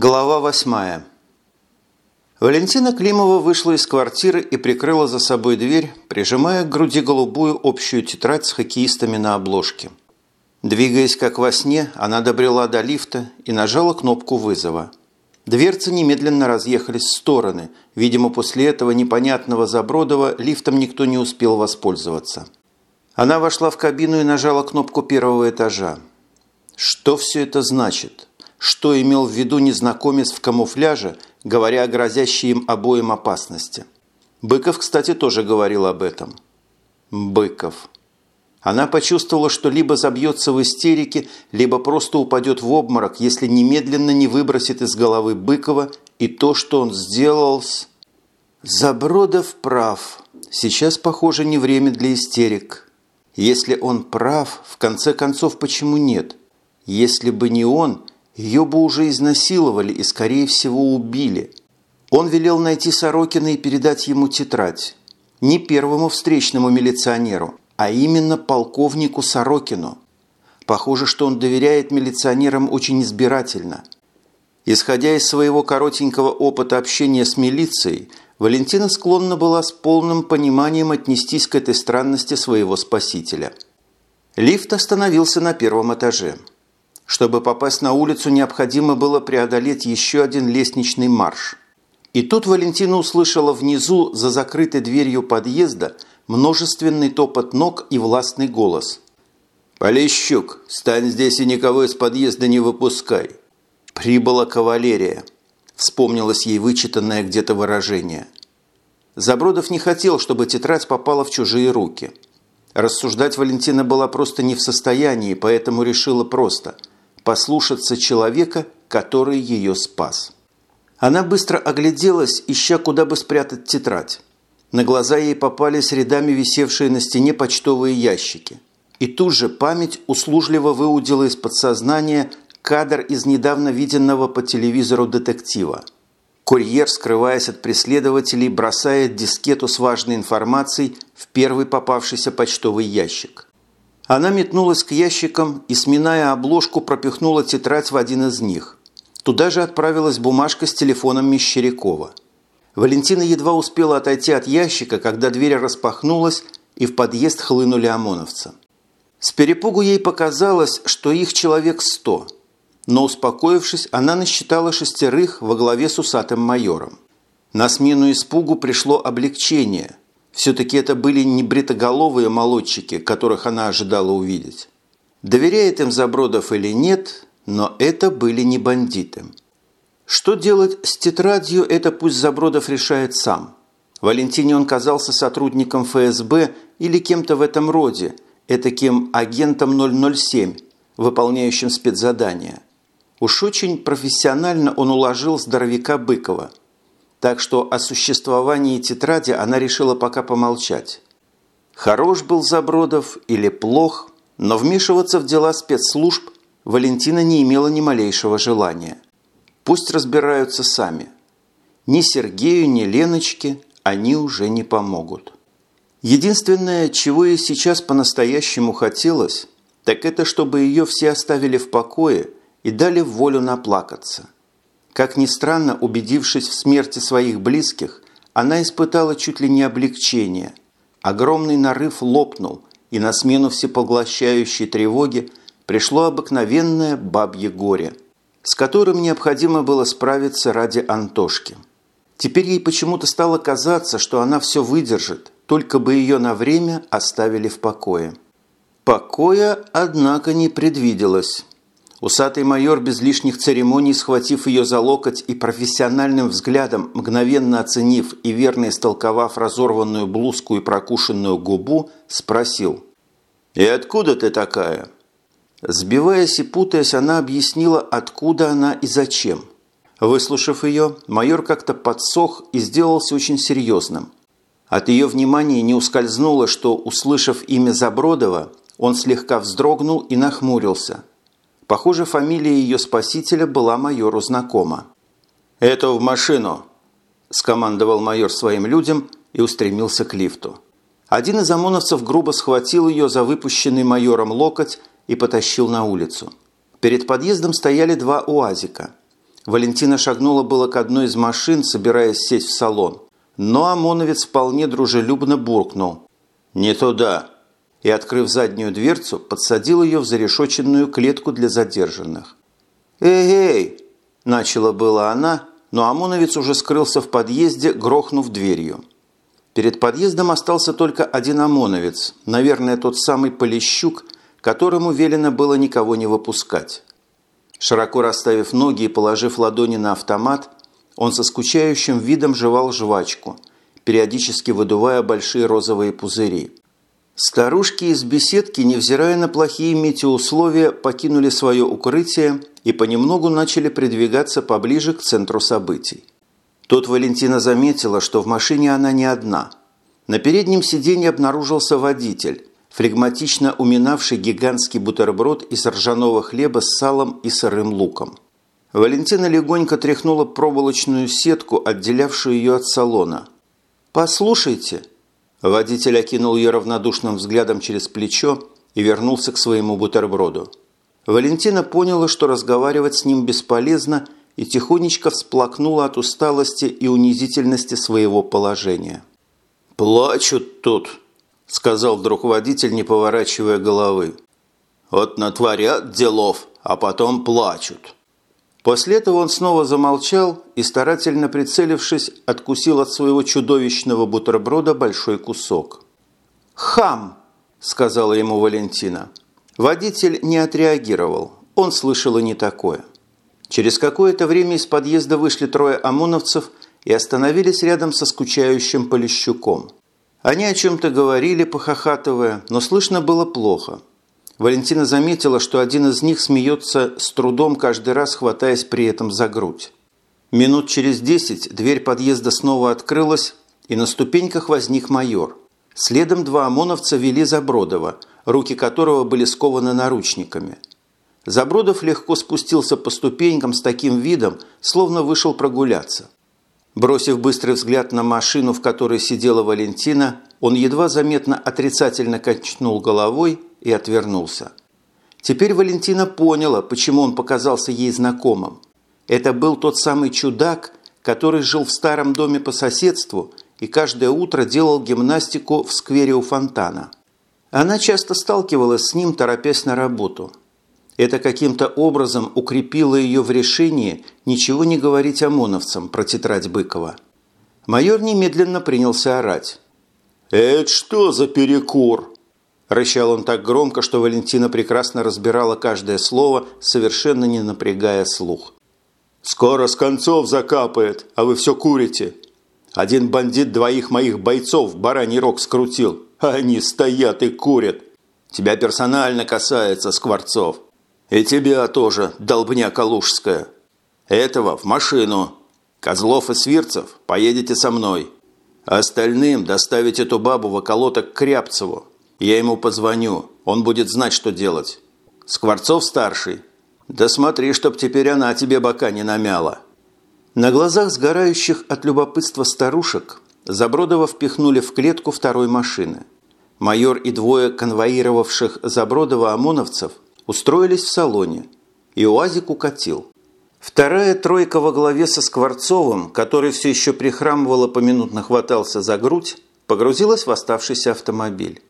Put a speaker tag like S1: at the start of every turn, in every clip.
S1: Глава восьмая. Валентина Климова вышла из квартиры и прикрыла за собой дверь, прижимая к груди голубую общую тетрадь с хоккеистами на обложке. Двигаясь как во сне, она добрела до лифта и нажала кнопку вызова. Дверцы немедленно разъехались в стороны. Видимо, после этого непонятного Забродова лифтом никто не успел воспользоваться. Она вошла в кабину и нажала кнопку первого этажа. Что все это значит? Что имел в виду незнакомец в камуфляже, говоря о грозящей им обоим опасности. Быков, кстати, тоже говорил об этом. Быков. Она почувствовала, что либо забьется в истерике, либо просто упадет в обморок, если немедленно не выбросит из головы Быкова и то, что он сделал с... Забродов прав. Сейчас, похоже, не время для истерик. Если он прав, в конце концов, почему нет? Если бы не он, ее бы уже изнасиловали и, скорее всего, убили. Он велел найти Сорокина и передать ему тетрадь. Не первому встречному милиционеру, а именно полковнику Сорокину. Похоже, что он доверяет милиционерам очень избирательно. Исходя из своего коротенького опыта общения с милицией, Валентина склонна была с полным пониманием отнестись к этой странности своего спасителя. Лифт остановился на первом этаже. Чтобы попасть на улицу, необходимо было преодолеть еще один лестничный марш. И тут Валентина услышала внизу, за закрытой дверью подъезда, множественный топот ног и властный голос. «Полищук, стань здесь и никого из подъезда не выпускай!» «Прибыла кавалерия», – вспомнилось ей вычитанное где-то выражение. Забродов не хотел, чтобы тетрадь попала в чужие руки. Рассуждать Валентина была просто не в состоянии, поэтому решила просто – послушаться человека, который ее спас. Она быстро огляделась, ища, куда бы спрятать тетрадь. На глаза ей попались рядами висевшие на стене почтовые ящики. И тут же память услужливо выудила из подсознания кадр из недавно виденного по телевизору детектива. Курьер, скрываясь от преследователей, бросает дискету с важной информацией в первый попавшийся почтовый ящик. Она метнулась к ящикам и, сминая обложку, пропихнула тетрадь в один из них. Туда же отправилась бумажка с телефоном Мещерякова. Валентина едва успела отойти от ящика, когда дверь распахнулась, и в подъезд хлынули ОМОНовцы. С перепугу ей показалось, что их человек сто. Но, успокоившись, она насчитала шестерых во главе с усатым майором. На смену испугу пришло облегчение – все-таки это были не бритоголовые молодчики, которых она ожидала увидеть. Доверяет им Забродов или нет, но это были не бандиты. Что делать с тетрадью, это пусть Забродов решает сам. Валентине он казался сотрудником ФСБ или кем-то в этом роде, этаким агентом 007, выполняющим спецзадание. Уж очень профессионально он уложил здоровяка Быкова – так что о существовании тетради она решила пока помолчать. Хорош был Забродов или плох, но вмешиваться в дела спецслужб Валентина не имела ни малейшего желания. Пусть разбираются сами. Ни Сергею, ни Леночке они уже не помогут. Единственное, чего ей сейчас по-настоящему хотелось, так это чтобы ее все оставили в покое и дали волю наплакаться – как ни странно, убедившись в смерти своих близких, она испытала чуть ли не облегчение. Огромный нарыв лопнул, и на смену всепоглощающей тревоги пришло обыкновенное бабье горе, с которым необходимо было справиться ради Антошки. Теперь ей почему-то стало казаться, что она все выдержит, только бы ее на время оставили в покое. Покоя, однако, не предвиделось. Усатый майор, без лишних церемоний, схватив ее за локоть и профессиональным взглядом, мгновенно оценив и верно истолковав разорванную блузку и прокушенную губу, спросил «И откуда ты такая?» Сбиваясь и путаясь, она объяснила, откуда она и зачем. Выслушав ее, майор как-то подсох и сделался очень серьезным. От ее внимания не ускользнуло, что, услышав имя Забродова, он слегка вздрогнул и нахмурился – Похоже, фамилия ее спасителя была майору знакома. «Это в машину!» – скомандовал майор своим людям и устремился к лифту. Один из ОМОНовцев грубо схватил ее за выпущенный майором локоть и потащил на улицу. Перед подъездом стояли два УАЗика. Валентина шагнула было к одной из машин, собираясь сесть в салон. Но ОМОНовец вполне дружелюбно буркнул. «Не туда!» И, открыв заднюю дверцу, подсадил ее в зарешоченную клетку для задержанных. «Эй-эй!» – начала была она, но ОМОНовец уже скрылся в подъезде, грохнув дверью. Перед подъездом остался только один ОМОНовец, наверное, тот самый Полищук, которому велено было никого не выпускать. Широко расставив ноги и положив ладони на автомат, он со скучающим видом жевал жвачку, периодически выдувая большие розовые пузыри. Старушки из беседки, невзирая на плохие метеоусловия, покинули свое укрытие и понемногу начали придвигаться поближе к центру событий. Тут Валентина заметила, что в машине она не одна. На переднем сиденье обнаружился водитель, флегматично уминавший гигантский бутерброд из ржаного хлеба с салом и сырым луком. Валентина легонько тряхнула проволочную сетку, отделявшую ее от салона. «Послушайте!» Водитель окинул ее равнодушным взглядом через плечо и вернулся к своему бутерброду. Валентина поняла, что разговаривать с ним бесполезно, и тихонечко всплакнула от усталости и унизительности своего положения. «Плачут тут!» – сказал вдруг водитель, не поворачивая головы. «Вот натворят делов, а потом плачут». После этого он снова замолчал и, старательно прицелившись, откусил от своего чудовищного бутерброда большой кусок. «Хам!» – сказала ему Валентина. Водитель не отреагировал, он слышал и не такое. Через какое-то время из подъезда вышли трое ОМОНовцев и остановились рядом со скучающим Полищуком – они о чем-то говорили, похохатывая, но слышно было плохо. Валентина заметила, что один из них смеется с трудом, каждый раз хватаясь при этом за грудь. Минут через десять дверь подъезда снова открылась, и на ступеньках возник майор. Следом два ОМОНовца вели Забродова, руки которого были скованы наручниками. Забродов легко спустился по ступенькам с таким видом, словно вышел прогуляться. Бросив быстрый взгляд на машину, в которой сидела Валентина, он едва заметно отрицательно качнул головой и отвернулся. Теперь Валентина поняла, почему он показался ей знакомым. Это был тот самый чудак, который жил в старом доме по соседству и каждое утро делал гимнастику в сквере у фонтана. Она часто сталкивалась с ним, торопясь на работу – это каким-то образом укрепило ее в решении ничего не говорить ОМОНовцам про тетрадь Быкова. Майор немедленно принялся орать. «Это что за перекур?» Рычал он так громко, что Валентина прекрасно разбирала каждое слово, совершенно не напрягая слух. «Скоро с концов закапает, а вы все курите. Один бандит двоих моих бойцов в бараний рог скрутил, а они стоят и курят. Тебя персонально касается, Скворцов. «И тебя тоже, долбня калужская. Этого в машину. Козлов и Свирцев поедете со мной. Остальным доставить эту бабу в околоток к Кряпцеву. Я ему позвоню, он будет знать, что делать. Скворцов старший. Да смотри, чтоб теперь она тебе бока не намяла». На глазах сгорающих от любопытства старушек Забродова впихнули в клетку второй машины. Майор и двое конвоировавших Забродова ОМОНовцев – устроились в салоне, и УАЗик укатил. Вторая тройка во главе со Скворцовым, который все еще прихрамывало поминутно хватался за грудь, погрузилась в оставшийся автомобиль.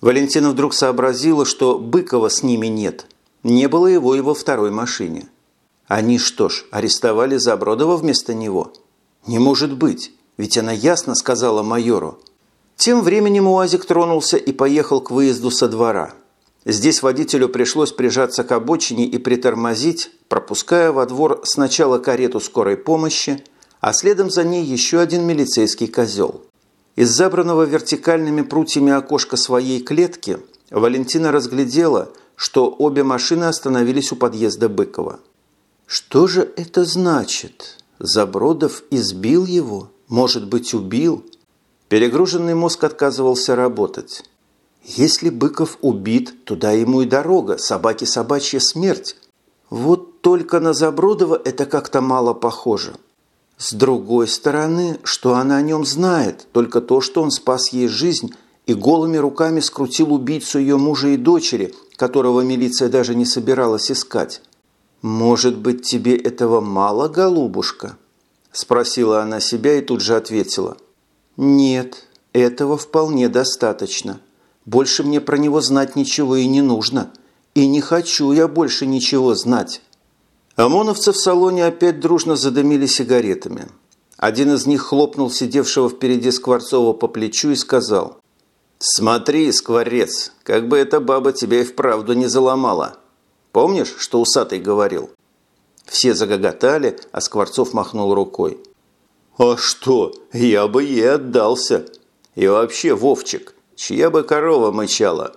S1: Валентина вдруг сообразила, что Быкова с ними нет. Не было его и во второй машине. Они что ж, арестовали Забродова вместо него? Не может быть, ведь она ясно сказала майору. Тем временем УАЗик тронулся и поехал к выезду со двора – Здесь водителю пришлось прижаться к обочине и притормозить, пропуская во двор сначала карету скорой помощи, а следом за ней еще один милицейский козел. Из забранного вертикальными прутьями окошка своей клетки Валентина разглядела, что обе машины остановились у подъезда Быкова. Что же это значит? Забродов избил его? Может быть, убил? Перегруженный мозг отказывался работать. Если Быков убит, туда ему и дорога, собаки собачья смерть. Вот только на Забродова это как-то мало похоже. С другой стороны, что она о нем знает? Только то, что он спас ей жизнь и голыми руками скрутил убийцу ее мужа и дочери, которого милиция даже не собиралась искать. «Может быть, тебе этого мало, голубушка?» – спросила она себя и тут же ответила. «Нет, этого вполне достаточно. Больше мне про него знать ничего и не нужно. И не хочу я больше ничего знать». ОМОНовцы в салоне опять дружно задымили сигаретами. Один из них хлопнул сидевшего впереди Скворцова по плечу и сказал «Смотри, Скворец, как бы эта баба тебя и вправду не заломала». Помнишь, что усатый говорил?» Все загоготали, а Скворцов махнул рукой. «А что, я бы ей отдался. И вообще, Вовчик, чья бы корова мычала?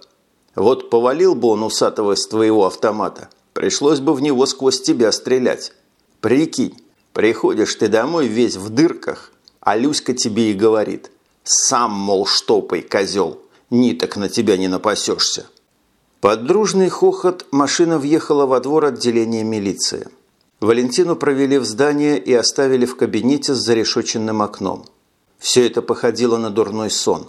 S1: Вот повалил бы он усатого из твоего автомата, пришлось бы в него сквозь тебя стрелять. Прикинь, приходишь ты домой весь в дырках, а Люська тебе и говорит, «Сам, мол, штопай, козел, ниток на тебя не напасешься». Под дружный хохот машина въехала во двор отделения милиции. Валентину провели в здание и оставили в кабинете с зарешоченным окном. Все это походило на дурной сон.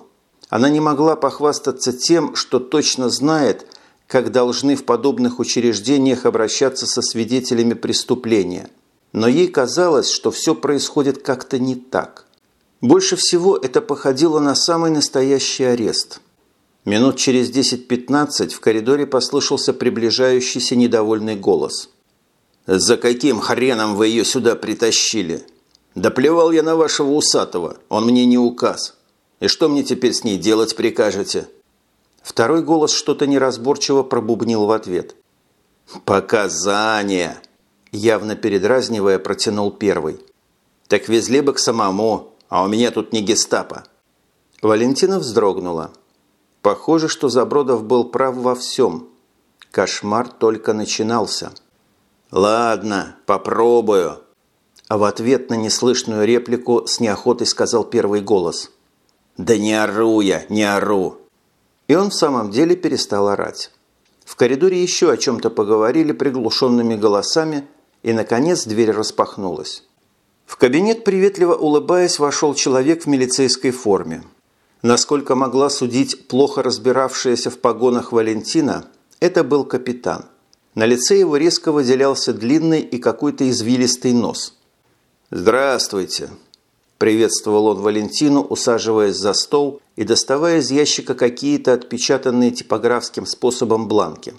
S1: Она не могла похвастаться тем, что точно знает, как должны в подобных учреждениях обращаться со свидетелями преступления. Но ей казалось, что все происходит как-то не так. Больше всего это походило на самый настоящий арест – Минут через 10-15 в коридоре послышался приближающийся недовольный голос. «За каким хреном вы ее сюда притащили? Да плевал я на вашего усатого, он мне не указ. И что мне теперь с ней делать прикажете?» Второй голос что-то неразборчиво пробубнил в ответ. «Показания!» Явно передразнивая, протянул первый. «Так везли бы к самому, а у меня тут не гестапо». Валентина вздрогнула. Похоже, что Забродов был прав во всем. Кошмар только начинался. «Ладно, попробую». А в ответ на неслышную реплику с неохотой сказал первый голос. «Да не ору я, не ору!» И он в самом деле перестал орать. В коридоре еще о чем-то поговорили приглушенными голосами, и, наконец, дверь распахнулась. В кабинет, приветливо улыбаясь, вошел человек в милицейской форме. Насколько могла судить плохо разбиравшаяся в погонах Валентина, это был капитан. На лице его резко выделялся длинный и какой-то извилистый нос. «Здравствуйте!» – приветствовал он Валентину, усаживаясь за стол и доставая из ящика какие-то отпечатанные типографским способом бланки.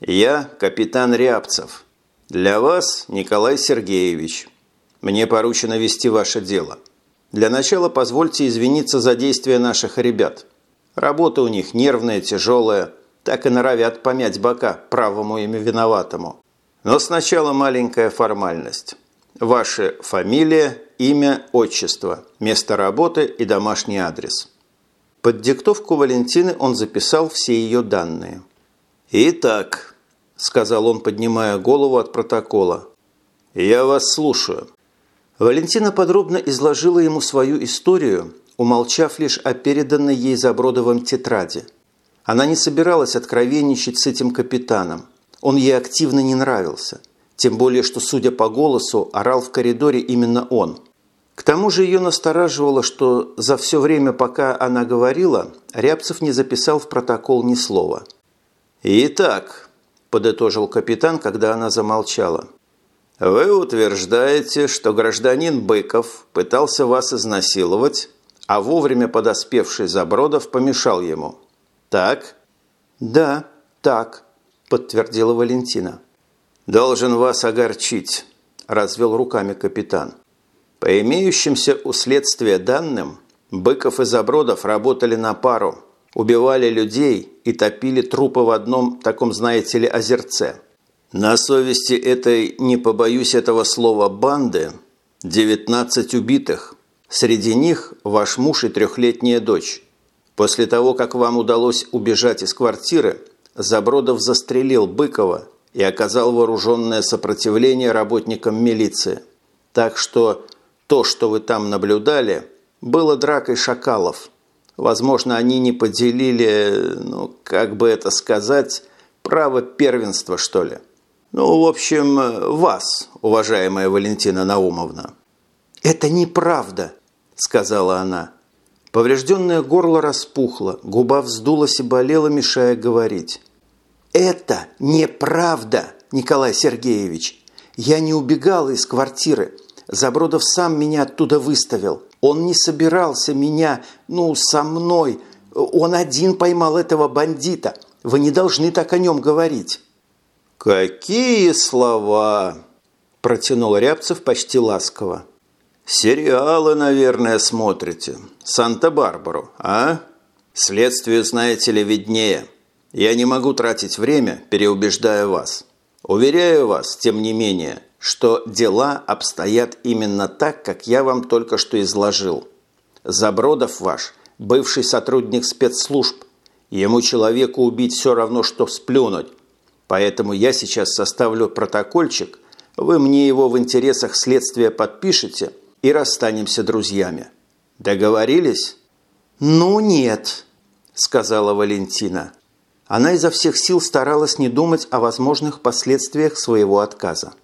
S1: «Я капитан Рябцев. Для вас Николай Сергеевич. Мне поручено вести ваше дело». Для начала позвольте извиниться за действия наших ребят. Работа у них нервная, тяжелая, так и норовят помять бока правому ими виноватому. Но сначала маленькая формальность. Ваша фамилия, имя, отчество, место работы и домашний адрес. Под диктовку Валентины он записал все ее данные. «Итак», – сказал он, поднимая голову от протокола, – «я вас слушаю». Валентина подробно изложила ему свою историю, умолчав лишь о переданной ей Забродовым тетради. Она не собиралась откровенничать с этим капитаном. Он ей активно не нравился. Тем более, что, судя по голосу, орал в коридоре именно он. К тому же ее настораживало, что за все время, пока она говорила, Рябцев не записал в протокол ни слова. «Итак», – подытожил капитан, когда она замолчала, вы утверждаете, что гражданин Быков пытался вас изнасиловать, а вовремя подоспевший Забродов помешал ему. Так? Да, так, подтвердила Валентина. Должен вас огорчить, развел руками капитан. По имеющимся у следствия данным, Быков и Забродов работали на пару, убивали людей и топили трупы в одном таком, знаете ли, озерце – на совести этой, не побоюсь этого слова, банды 19 убитых. Среди них ваш муж и трехлетняя дочь. После того, как вам удалось убежать из квартиры, Забродов застрелил Быкова и оказал вооруженное сопротивление работникам милиции. Так что то, что вы там наблюдали, было дракой шакалов. Возможно, они не поделили, ну, как бы это сказать, право первенства, что ли. Ну, в общем, вас, уважаемая Валентина Наумовна. «Это неправда», – сказала она. Поврежденное горло распухло, губа вздулась и болела, мешая говорить. «Это неправда! Николай Сергеевич. Я не убегала из квартиры. Забродов сам меня оттуда выставил. Он не собирался меня, ну, со мной. Он один поймал этого бандита. Вы не должны так о нем говорить».
S2: «Какие слова!» – протянул Рябцев почти ласково. «Сериалы, наверное, смотрите. Санта-Барбару, а? Следствие, знаете ли, виднее. Я не могу тратить время, переубеждая вас. Уверяю вас, тем не менее, что дела обстоят именно так, как я вам только что изложил. Забродов ваш, бывший сотрудник спецслужб, ему человеку убить все равно, что сплюнуть. Поэтому я сейчас составлю протокольчик, вы мне его в интересах следствия подпишете и расстанемся друзьями. Договорились?
S1: «Ну нет», – сказала Валентина. Она изо всех сил старалась не думать о возможных последствиях своего отказа.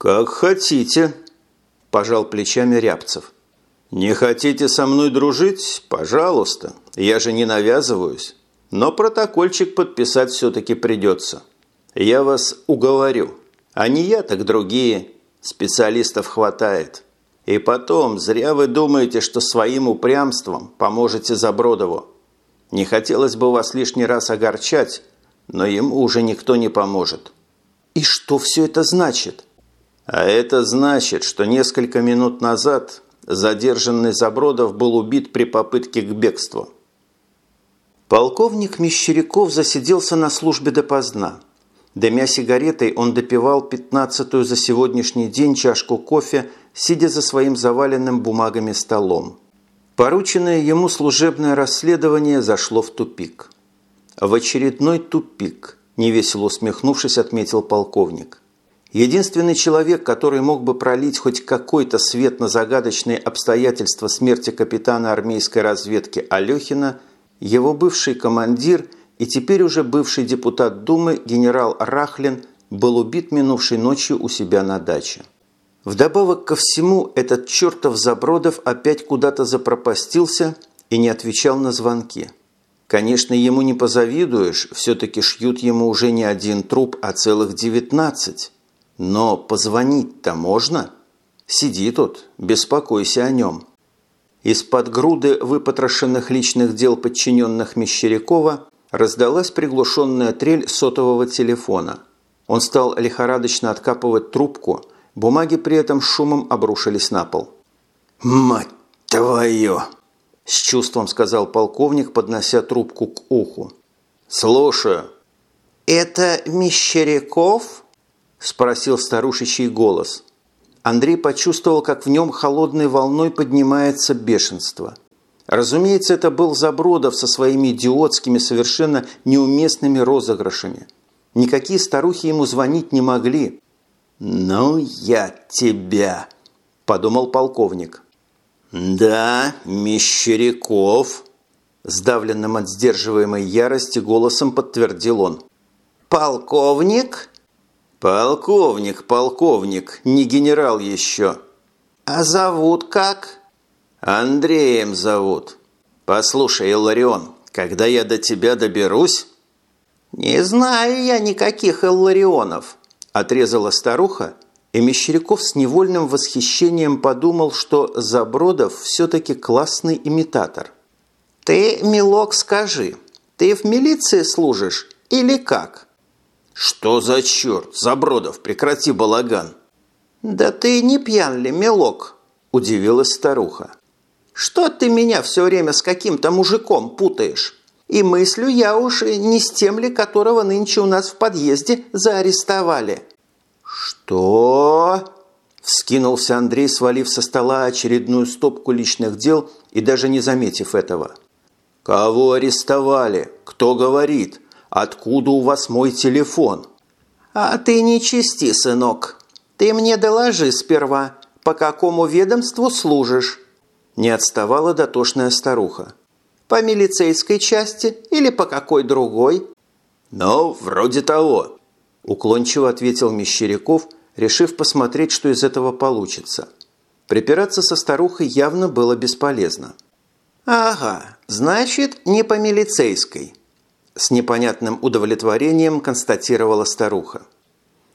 S2: «Как хотите», – пожал плечами Рябцев. «Не хотите со мной дружить? Пожалуйста. Я же не навязываюсь. Но протокольчик подписать все-таки придется. Я вас уговорю. А не я, так другие. Специалистов хватает. И потом, зря вы думаете, что своим упрямством поможете Забродову. Не хотелось бы вас лишний раз огорчать, но ему уже никто не поможет.
S1: И что все это значит?
S2: А это значит, что несколько минут назад задержанный Забродов был убит при попытке к бегству.
S1: Полковник Мещеряков засиделся на службе допоздна. Дымя сигаретой, он допивал пятнадцатую за сегодняшний день чашку кофе, сидя за своим заваленным бумагами столом. Порученное ему служебное расследование зашло в тупик. В очередной тупик, невесело усмехнувшись, отметил полковник. Единственный человек, который мог бы пролить хоть какой-то свет на загадочные обстоятельства смерти капитана армейской разведки Алехина, его бывший командир и теперь уже бывший депутат Думы генерал Рахлин был убит минувшей ночью у себя на даче. Вдобавок ко всему, этот чертов Забродов опять куда-то запропастился и не отвечал на звонки. Конечно, ему не позавидуешь, все-таки шьют ему уже не один труп, а целых девятнадцать. Но позвонить-то можно? Сиди тут, беспокойся о нем. Из-под груды выпотрошенных личных дел подчиненных Мещерякова раздалась приглушенная трель сотового телефона. Он стал лихорадочно откапывать трубку – Бумаги при этом шумом обрушились на пол.
S2: «Мать твою!»
S1: – с чувством сказал полковник, поднося трубку к уху.
S2: «Слушаю».
S1: «Это Мещеряков?» – спросил старушечий голос. Андрей почувствовал, как в нем холодной волной поднимается бешенство. Разумеется, это был Забродов со своими идиотскими, совершенно неуместными розыгрышами. Никакие старухи ему звонить не могли.
S2: «Ну, я тебя!» – подумал полковник.
S1: «Да, Мещеряков!» – сдавленным от сдерживаемой ярости голосом подтвердил он. «Полковник?»
S2: «Полковник, полковник, не генерал еще».
S1: «А зовут как?»
S2: «Андреем зовут. Послушай, Илларион, когда я до тебя доберусь...»
S1: «Не знаю я никаких Илларионов», Отрезала старуха, и Мещеряков с невольным восхищением подумал, что Забродов все-таки классный имитатор. «Ты, милок, скажи, ты в милиции служишь или как?»
S2: «Что за черт? Забродов, прекрати балаган!»
S1: «Да ты не пьян ли, милок?» – удивилась старуха. «Что ты меня все время с каким-то мужиком путаешь? И мыслю я уж не с тем ли, которого нынче у нас в подъезде заарестовали».
S2: «Что?»
S1: – вскинулся Андрей, свалив со стола очередную стопку личных дел и даже не заметив этого.
S2: «Кого арестовали? Кто говорит? Откуда у вас мой телефон?»
S1: «А ты не чисти, сынок. Ты мне доложи сперва, по какому ведомству служишь?» Не отставала дотошная старуха. По милицейской части или по какой другой?»
S2: «Ну, вроде того», –
S1: уклончиво ответил Мещеряков, решив посмотреть, что из этого получится. Припираться со старухой явно было бесполезно. «Ага, значит, не по милицейской», – с непонятным удовлетворением констатировала старуха.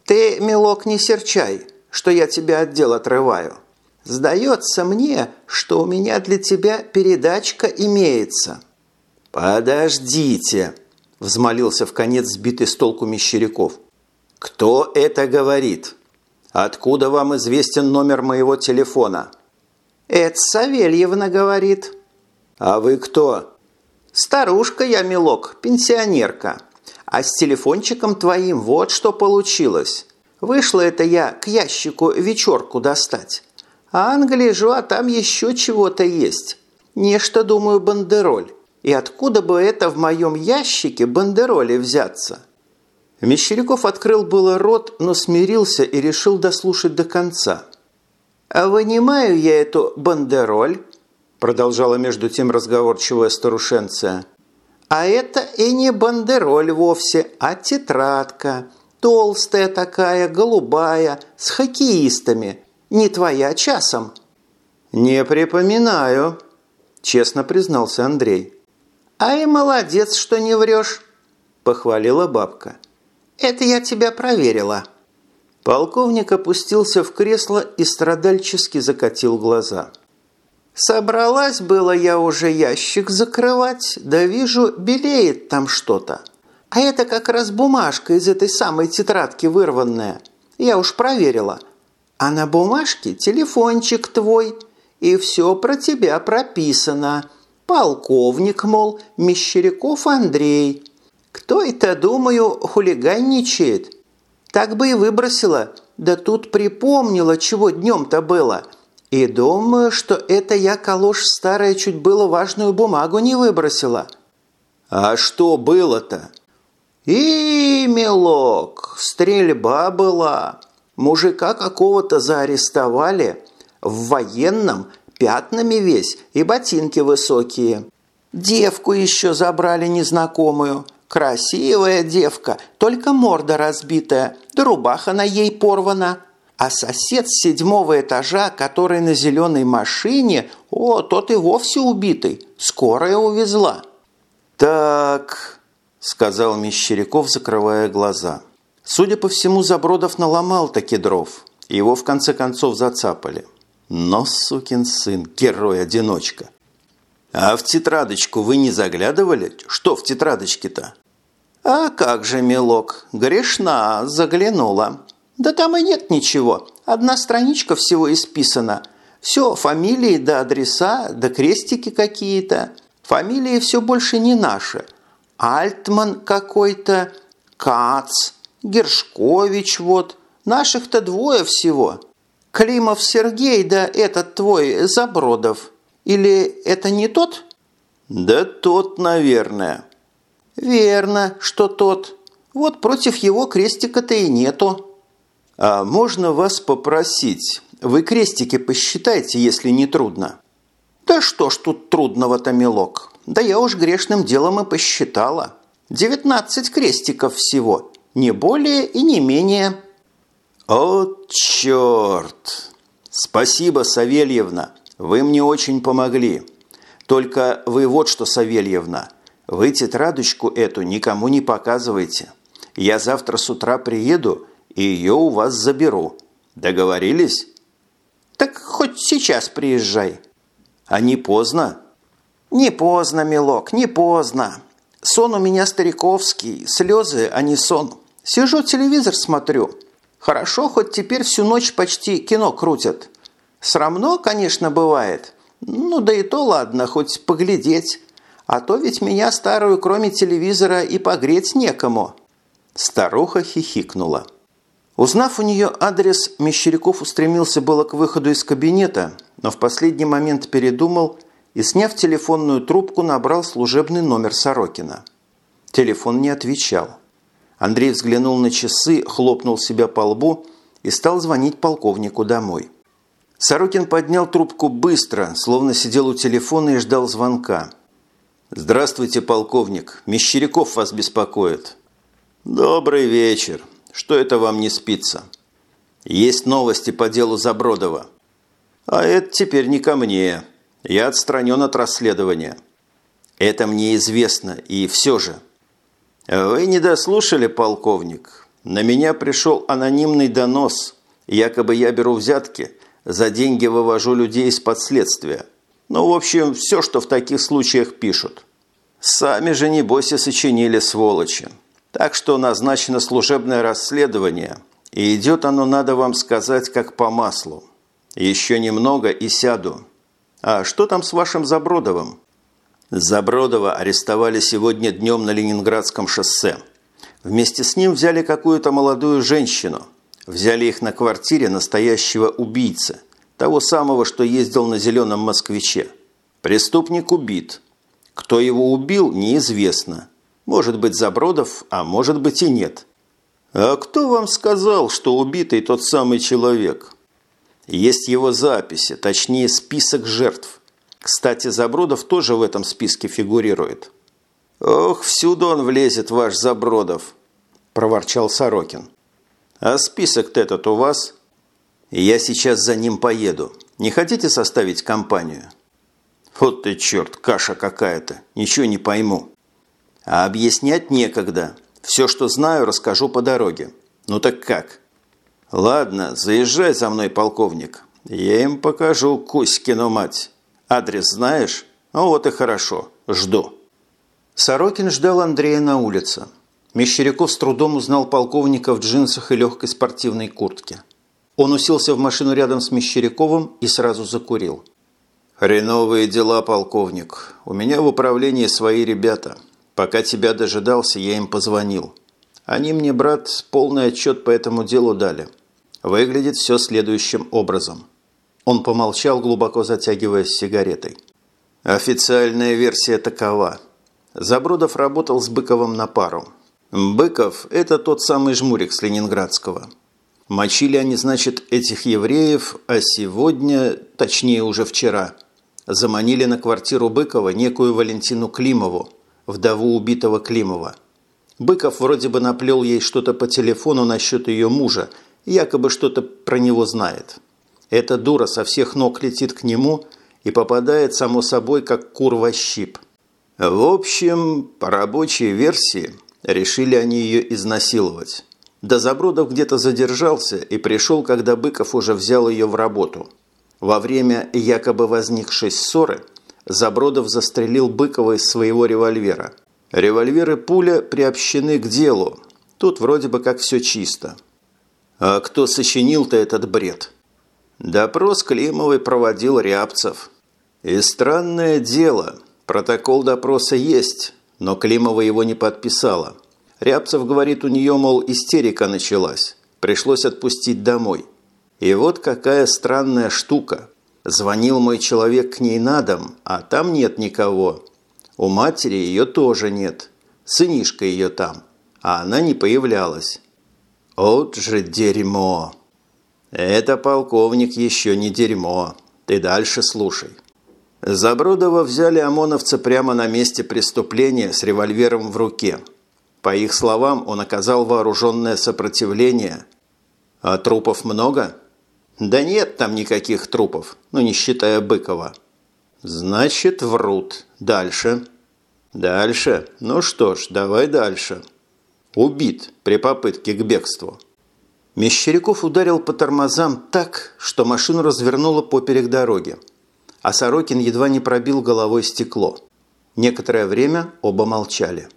S2: Ты, милок, не серчай, что я тебя от дел отрываю. Сдается мне, что у меня для тебя передачка имеется».
S1: «Подождите!» – взмолился в конец сбитый с толку Мещеряков. «Кто это говорит? Откуда вам известен номер моего телефона?»
S2: «Это Савельевна говорит».
S1: «А вы кто?»
S2: «Старушка я, милок, пенсионерка. А с телефончиком твоим вот что получилось. Вышла это я к ящику вечерку достать. А англижу, а там еще чего-то есть. Нечто, думаю, бандероль. И откуда бы это в моем ящике бандероли взяться?»
S1: Мещеряков открыл было рот, но смирился и решил дослушать до конца.
S2: «А вынимаю я эту бандероль», продолжала между тем разговорчивая старушенция. «А это и не бандероль вовсе, а тетрадка. Толстая такая, голубая, с хоккеистами. Не твоя часом?»
S1: «Не припоминаю», – честно признался Андрей.
S2: «А и молодец, что не врешь», – похвалила бабка. «Это я тебя проверила».
S1: Полковник опустился в кресло и страдальчески закатил глаза.
S2: «Собралась было я уже ящик закрывать, да вижу, белеет там что-то. А это как раз бумажка из этой самой тетрадки вырванная. Я уж проверила. А на бумажке телефончик твой, и все про тебя прописано. Полковник, мол, Мещеряков Андрей. Кто это, думаю, хулиганничает? Так бы и выбросила. Да тут припомнила, чего днем-то было. И думаю, что это я, калош старая, чуть было важную бумагу не выбросила.
S1: А что было-то?
S2: И, милок, стрельба была. Мужика какого-то заарестовали. В военном – пятнами весь и ботинки высокие. Девку еще забрали незнакомую. Красивая девка, только морда разбитая, да рубаха на ей порвана. А сосед с седьмого этажа, который на зеленой машине, о, тот и вовсе убитый, скорая увезла.
S1: «Так», – сказал Мещеряков, закрывая глаза. Судя по всему, Забродов наломал таки дров. Его в конце концов зацапали. Но, сукин сын, герой-одиночка. А в тетрадочку вы не заглядывали? Что в тетрадочке-то?
S2: А как же, милок, грешна, заглянула. Да там и нет ничего. Одна страничка всего исписана. Все, фамилии да адреса, да крестики какие-то. Фамилии все больше не наши. Альтман какой-то, Кац, Гершкович вот. Наших-то двое всего. Климов Сергей, да этот твой Забродов. Или это не тот?
S1: Да тот, наверное.
S2: Верно, что тот. Вот против его крестика-то и нету.
S1: А можно вас попросить? Вы крестики посчитайте, если не трудно.
S2: Да что ж тут трудного-то, милок? Да я уж грешным делом и посчитала. Девятнадцать крестиков всего, не более и не менее.
S1: «О, черт! Спасибо, Савельевна, вы мне очень помогли. Только вы вот что, Савельевна, вы тетрадочку эту никому не показывайте. Я завтра с утра приеду и ее у вас заберу. Договорились?»
S2: «Так хоть сейчас приезжай».
S1: «А не поздно?»
S2: «Не поздно, милок, не поздно. Сон у меня стариковский, слезы, а не сон. Сижу, телевизор смотрю». Хорошо, хоть теперь всю ночь почти кино крутят. Срамно, конечно, бывает. Ну да и то ладно, хоть поглядеть. А то ведь меня старую, кроме телевизора, и погреть некому».
S1: Старуха хихикнула. Узнав у нее адрес, Мещеряков устремился было к выходу из кабинета, но в последний момент передумал и, сняв телефонную трубку, набрал служебный номер Сорокина. Телефон не отвечал. Андрей взглянул на часы, хлопнул себя по лбу и стал звонить полковнику домой. Сорокин поднял трубку быстро, словно сидел у телефона и ждал звонка. «Здравствуйте, полковник. Мещеряков вас беспокоит». «Добрый вечер. Что это вам не спится?» «Есть новости по делу Забродова». «А это теперь не ко мне. Я отстранен от расследования». «Это мне известно, и все же». «Вы не дослушали, полковник. На меня пришел анонимный донос. Якобы я беру взятки, за деньги вывожу людей из-под следствия. Ну, в общем, все, что в таких случаях пишут. Сами же, небось, и сочинили сволочи. Так что назначено служебное расследование, и идет оно, надо вам сказать, как по маслу. Еще немного и сяду. А что там с вашим Забродовым? Забродова арестовали сегодня днем на Ленинградском шоссе. Вместе с ним взяли какую-то молодую женщину. Взяли их на квартире настоящего убийцы, того самого, что ездил на зеленом москвиче. Преступник убит. Кто его убил, неизвестно. Может быть Забродов, а может быть и нет. А кто вам сказал, что убитый тот самый человек? Есть его записи, точнее список жертв. Кстати, Забродов тоже в этом списке фигурирует. «Ох, всюду он влезет, ваш Забродов!» – проворчал Сорокин. «А список-то этот у вас?» «Я сейчас за ним поеду. Не хотите составить компанию?» «Вот ты черт, каша какая-то. Ничего не пойму». «А объяснять некогда. Все, что знаю, расскажу по дороге. Ну так как?» «Ладно, заезжай за мной, полковник. Я им покажу Кузькину мать. Адрес знаешь? Ну вот и хорошо. Жду».
S2: Сорокин ждал Андрея на улице. Мещеряков с трудом узнал полковника в джинсах и легкой спортивной куртке. Он уселся в машину рядом с Мещеряковым и сразу закурил.
S1: «Хреновые дела, полковник. У меня в управлении свои ребята. Пока тебя дожидался, я им позвонил. Они мне, брат, полный отчет по этому делу дали. Выглядит все следующим образом. Он помолчал, глубоко затягиваясь сигаретой. Официальная версия такова. Забродов работал с Быковым на пару. Быков – это тот самый жмурик с Ленинградского. Мочили они, значит, этих евреев, а сегодня, точнее уже вчера, заманили на квартиру Быкова некую Валентину Климову, вдову убитого Климова – Быков вроде бы наплел ей что-то по телефону насчет ее мужа, якобы что-то про него знает. Эта дура со всех ног летит к нему и попадает, само собой, как кур во щип. В общем, по рабочей версии, решили они ее изнасиловать. Да Забродов где-то задержался и пришел, когда Быков уже взял ее в работу. Во время якобы возникшей ссоры Забродов застрелил Быкова из своего револьвера – Револьвер и пуля приобщены к делу. Тут вроде бы как все чисто. А кто сочинил-то этот бред? Допрос Климовой проводил Рябцев. И странное дело, протокол допроса есть, но Климова его не подписала. Рябцев говорит, у нее, мол, истерика началась. Пришлось отпустить домой. И вот какая странная штука. Звонил мой человек к ней на дом, а там нет никого. У матери ее тоже нет. Сынишка ее там. А она не появлялась. Вот же дерьмо. Это, полковник, еще не дерьмо. Ты дальше слушай. Забродова взяли ОМОНовца прямо на месте преступления с револьвером в руке. По их словам, он оказал вооруженное сопротивление. А трупов много? Да нет там никаких трупов, ну не считая Быкова. Значит, врут. Дальше. Дальше? Ну что ж, давай дальше. Убит при попытке к бегству. Мещеряков ударил по тормозам так, что машину развернуло поперек дороги. А Сорокин едва не пробил головой стекло. Некоторое время оба молчали.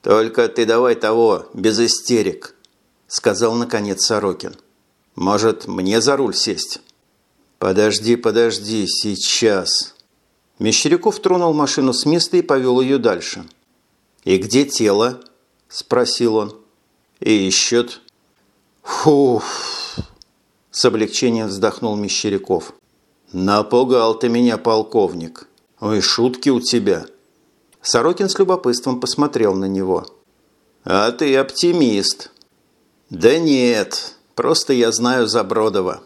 S1: «Только ты давай того, без истерик», – сказал наконец Сорокин. «Может, мне за руль сесть?» «Подожди, подожди, сейчас», Мещеряков тронул машину с места и повел ее дальше. «И где тело?» – спросил он. «И ищет». «Фуф!» – с облегчением вздохнул Мещеряков. «Напугал ты меня, полковник. Ой, шутки у тебя». Сорокин с любопытством посмотрел на него. «А ты оптимист». «Да нет, просто я знаю Забродова».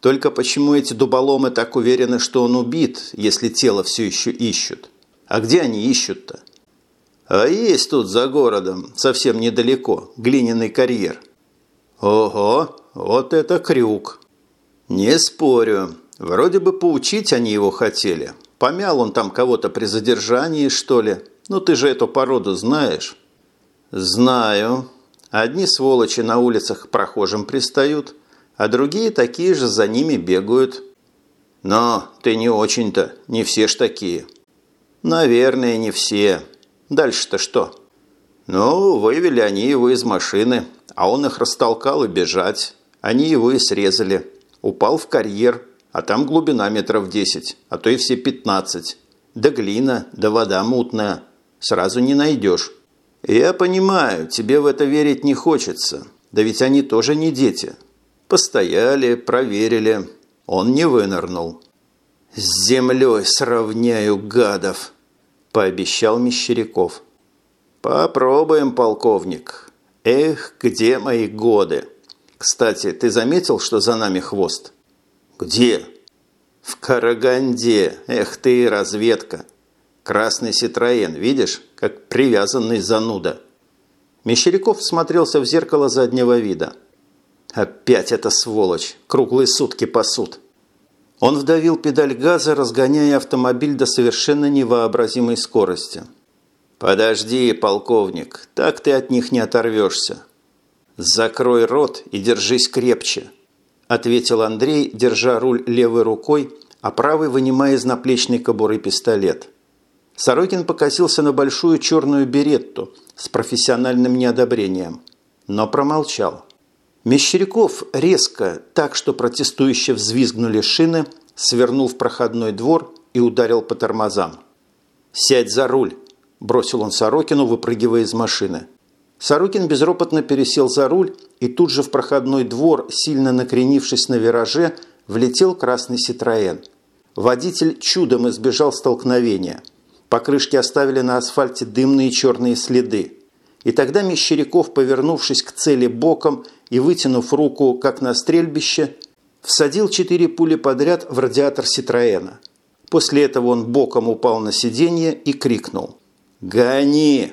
S1: Только почему эти дуболомы так уверены, что он убит, если тело все еще ищут? А где они ищут-то? А есть тут за городом, совсем недалеко, глиняный карьер. Ого, вот это крюк. Не спорю. Вроде бы поучить они его хотели. Помял он там кого-то при задержании, что ли. Ну ты же эту породу знаешь. Знаю. Одни сволочи на улицах к прохожим пристают, а другие такие же за ними бегают. Но ты не очень-то, не все ж такие. Наверное, не все. Дальше-то что? Ну, вывели они его из машины, а он их растолкал и бежать. Они его и срезали. Упал в карьер, а там глубина метров десять, а то и все пятнадцать. Да глина, да вода мутная. Сразу не найдешь. Я понимаю, тебе в это верить не хочется. Да ведь они тоже не дети. Постояли, проверили. Он не вынырнул. «С землей сравняю гадов», – пообещал Мещеряков. «Попробуем, полковник. Эх, где мои годы? Кстати, ты заметил, что за нами хвост?» «Где?» «В Караганде. Эх ты, разведка. Красный Ситроен, видишь, как привязанный зануда». Мещеряков смотрелся в зеркало заднего вида. «Опять эта сволочь. Круглые сутки пасут». Он вдавил педаль газа, разгоняя автомобиль до совершенно невообразимой скорости. «Подожди, полковник, так ты от них не оторвешься. Закрой рот и держись крепче», – ответил Андрей, держа руль левой рукой, а правой вынимая из наплечной кобуры пистолет. Сорокин покосился на большую черную беретту с профессиональным неодобрением, но промолчал. Мещеряков резко, так что протестующе взвизгнули шины, свернул в проходной двор и ударил по тормозам. «Сядь за руль!» бросил он Сорокину, выпрыгивая из машины. Сорокин безропотно пересел за руль, и тут же в проходной двор, сильно накренившись на вираже, влетел красный «Ситроен». Водитель чудом избежал столкновения. Покрышки оставили на асфальте дымные черные следы. И тогда Мещеряков, повернувшись к цели боком и вытянув руку, как на стрельбище, всадил четыре пули подряд в радиатор «Ситроена». После этого он боком упал на сиденье и крикнул. «Гони!»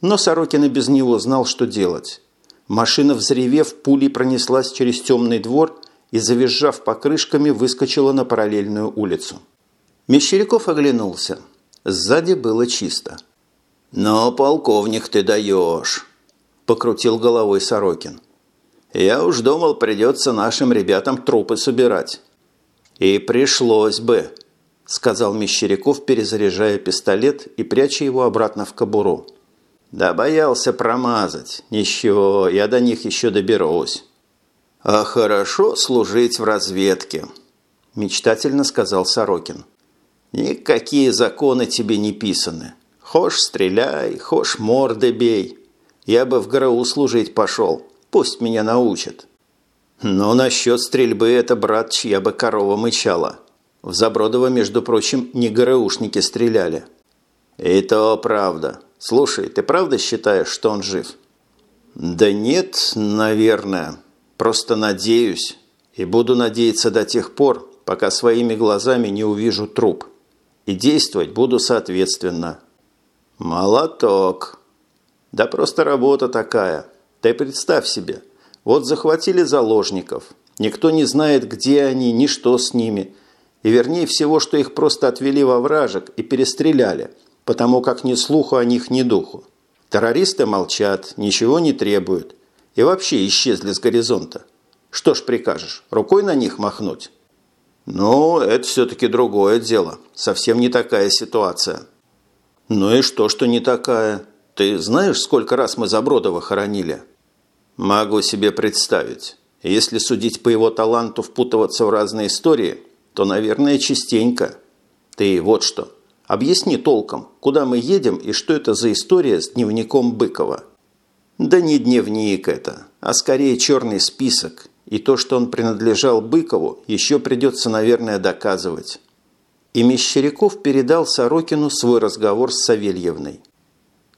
S1: Но Сорокин и без него знал, что делать. Машина, взревев, пулей пронеслась через темный двор и, завизжав покрышками, выскочила на параллельную улицу. Мещеряков оглянулся. Сзади было чисто. «Но, полковник, ты даешь!» – покрутил головой Сорокин. «Я уж думал, придется нашим ребятам трупы собирать». «И пришлось бы», – сказал Мещеряков, перезаряжая пистолет и пряча его обратно в кобуру. «Да боялся промазать. Ничего, я до них еще доберусь». «А хорошо служить в разведке», – мечтательно сказал Сорокин. «Никакие законы тебе не писаны. Хошь стреляй, хошь морды бей. Я бы в ГРУ служить пошел. Пусть меня научат». «Но насчет стрельбы это, брат, чья бы корова мычала». В Забродово, между прочим, не ГРУшники стреляли. И то правда. Слушай, ты правда считаешь, что он жив? Да нет, наверное. Просто надеюсь. И буду надеяться до тех пор, пока своими глазами не увижу труп. И действовать буду соответственно. Молоток. Да просто работа такая. Ты представь себе. Вот захватили заложников. Никто не знает, где они, ни что с ними – и вернее всего, что их просто отвели во вражек и перестреляли, потому как ни слуху о них, ни духу. Террористы молчат, ничего не требуют и вообще исчезли с горизонта. Что ж прикажешь, рукой на них махнуть? Ну, это все-таки другое дело, совсем не такая ситуация. Ну и что, что не такая? Ты знаешь, сколько раз мы Забродова хоронили? Могу себе представить. Если судить по его таланту впутываться в разные истории – то, наверное, частенько. Ты вот что. Объясни толком, куда мы едем и что это за история с дневником Быкова. Да не дневник это, а скорее черный список. И то, что он принадлежал Быкову, еще придется, наверное, доказывать. И Мещеряков передал Сорокину свой разговор с Савельевной.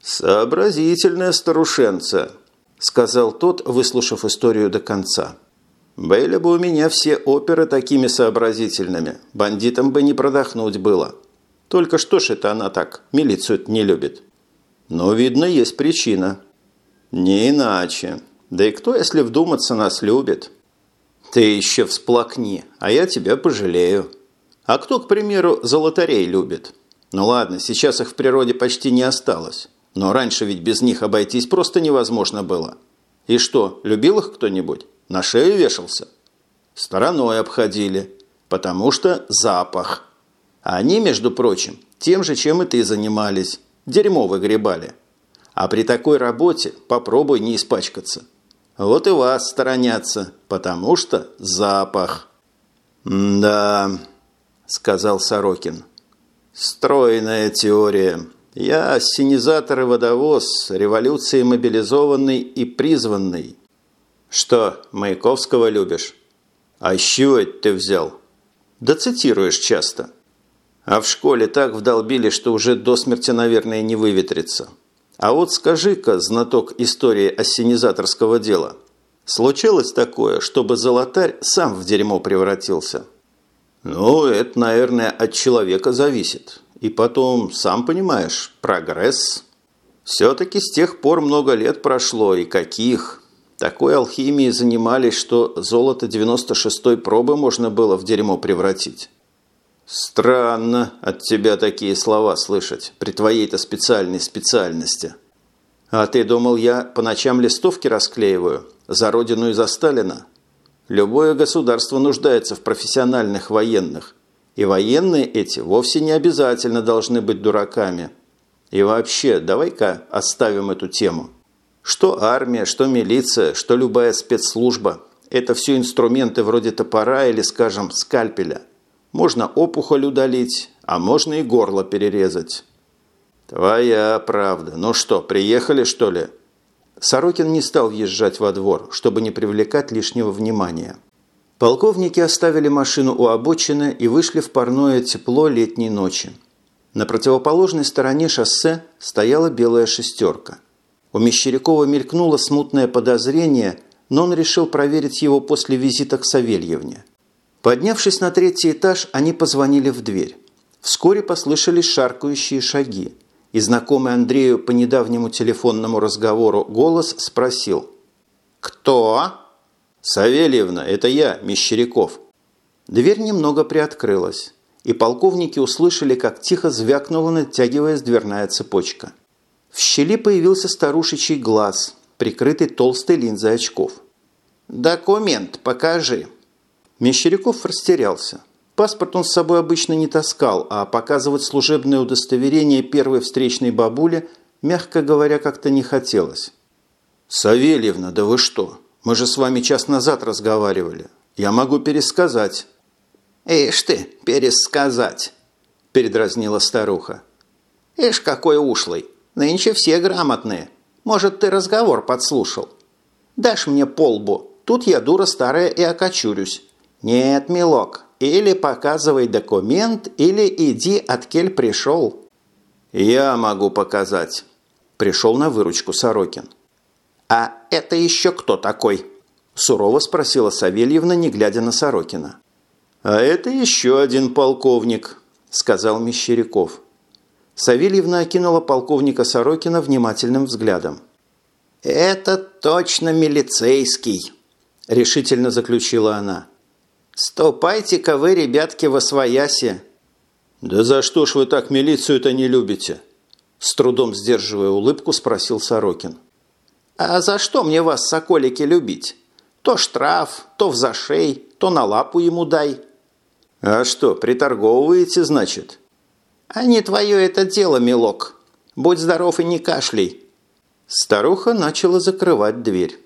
S1: «Сообразительная старушенца», – сказал тот, выслушав историю до конца. Были бы у меня все оперы такими сообразительными, бандитам бы не продохнуть было. Только что ж это она так, милицию не любит? Но, видно, есть причина. Не иначе. Да и кто, если вдуматься, нас любит? Ты еще всплакни, а я тебя пожалею. А кто, к примеру, золотарей любит? Ну ладно, сейчас их в природе почти не осталось. Но раньше ведь без них обойтись просто невозможно было.
S2: И что, любил их кто-нибудь? На шею вешался? Стороной обходили, потому что запах. А они, между прочим, тем же, чем и ты занимались. Дерьмо выгребали. А при такой работе попробуй не испачкаться. Вот и вас сторонятся, потому что запах. «Да», – сказал Сорокин. «Стройная теория. Я ассенизатор и водовоз, революции мобилизованный и призванный». «Что, Маяковского любишь?» «А с чего это ты взял?» «Да цитируешь часто». «А в школе так вдолбили, что уже до смерти, наверное, не выветрится». А вот скажи-ка, знаток истории ассенизаторского дела, случилось такое, чтобы золотарь сам в дерьмо превратился? Ну, это, наверное, от человека зависит. И потом, сам понимаешь, прогресс. Все-таки с тех пор много лет прошло, и каких. Такой алхимией занимались, что золото 96-й пробы можно было в дерьмо превратить. «Странно от тебя такие слова слышать при твоей-то специальной специальности. А ты думал, я по ночам листовки расклеиваю? За Родину и за Сталина? Любое государство нуждается в профессиональных военных. И военные эти вовсе не обязательно должны быть дураками. И вообще, давай-ка оставим эту тему. Что армия, что милиция, что любая спецслужба – это все инструменты вроде топора или, скажем, скальпеля – можно опухоль удалить, а можно и горло перерезать. Твоя правда. Ну что, приехали, что ли? Сорокин не стал въезжать во двор, чтобы не привлекать лишнего внимания. Полковники оставили машину у обочины и вышли в парное тепло летней ночи. На противоположной стороне шоссе стояла белая шестерка. У Мещерякова мелькнуло смутное подозрение, но он решил проверить его после визита к Савельевне – Поднявшись на третий этаж, они позвонили в дверь. Вскоре послышались шаркающие шаги, и знакомый Андрею по недавнему телефонному разговору голос спросил «Кто?» «Савельевна, это я, Мещеряков». Дверь немного приоткрылась, и полковники услышали, как тихо звякнула, натягиваясь дверная цепочка. В щели появился старушечий глаз, прикрытый толстой линзой очков. «Документ покажи», Мещеряков растерялся. Паспорт он с собой обычно не таскал, а показывать служебное удостоверение первой встречной бабуле, мягко говоря, как-то не хотелось. «Савельевна, да вы что? Мы же с вами час назад разговаривали. Я могу пересказать». «Ишь ты, пересказать!» – передразнила старуха. «Ишь, какой ушлый! Нынче все грамотные. Может, ты разговор подслушал? Дашь мне полбу, тут я дура старая и окочурюсь. «Нет, милок, или показывай документ, или иди, от кель пришел». «Я могу показать», – пришел на выручку Сорокин. «А это еще кто такой?» – сурово спросила Савельевна, не глядя на Сорокина. «А это еще один полковник», – сказал Мещеряков. Савельевна окинула полковника Сорокина внимательным взглядом. «Это точно милицейский», – решительно заключила она. «Ступайте-ка вы, ребятки, во свояси!» «Да за что ж вы так милицию-то не любите?» С трудом сдерживая улыбку, спросил Сорокин. «А за что мне вас, соколики, любить? То штраф, то в зашей, то на лапу ему дай». «А что, приторговываете, значит?» «А не твое это дело, милок. Будь здоров и не кашляй». Старуха начала закрывать дверь.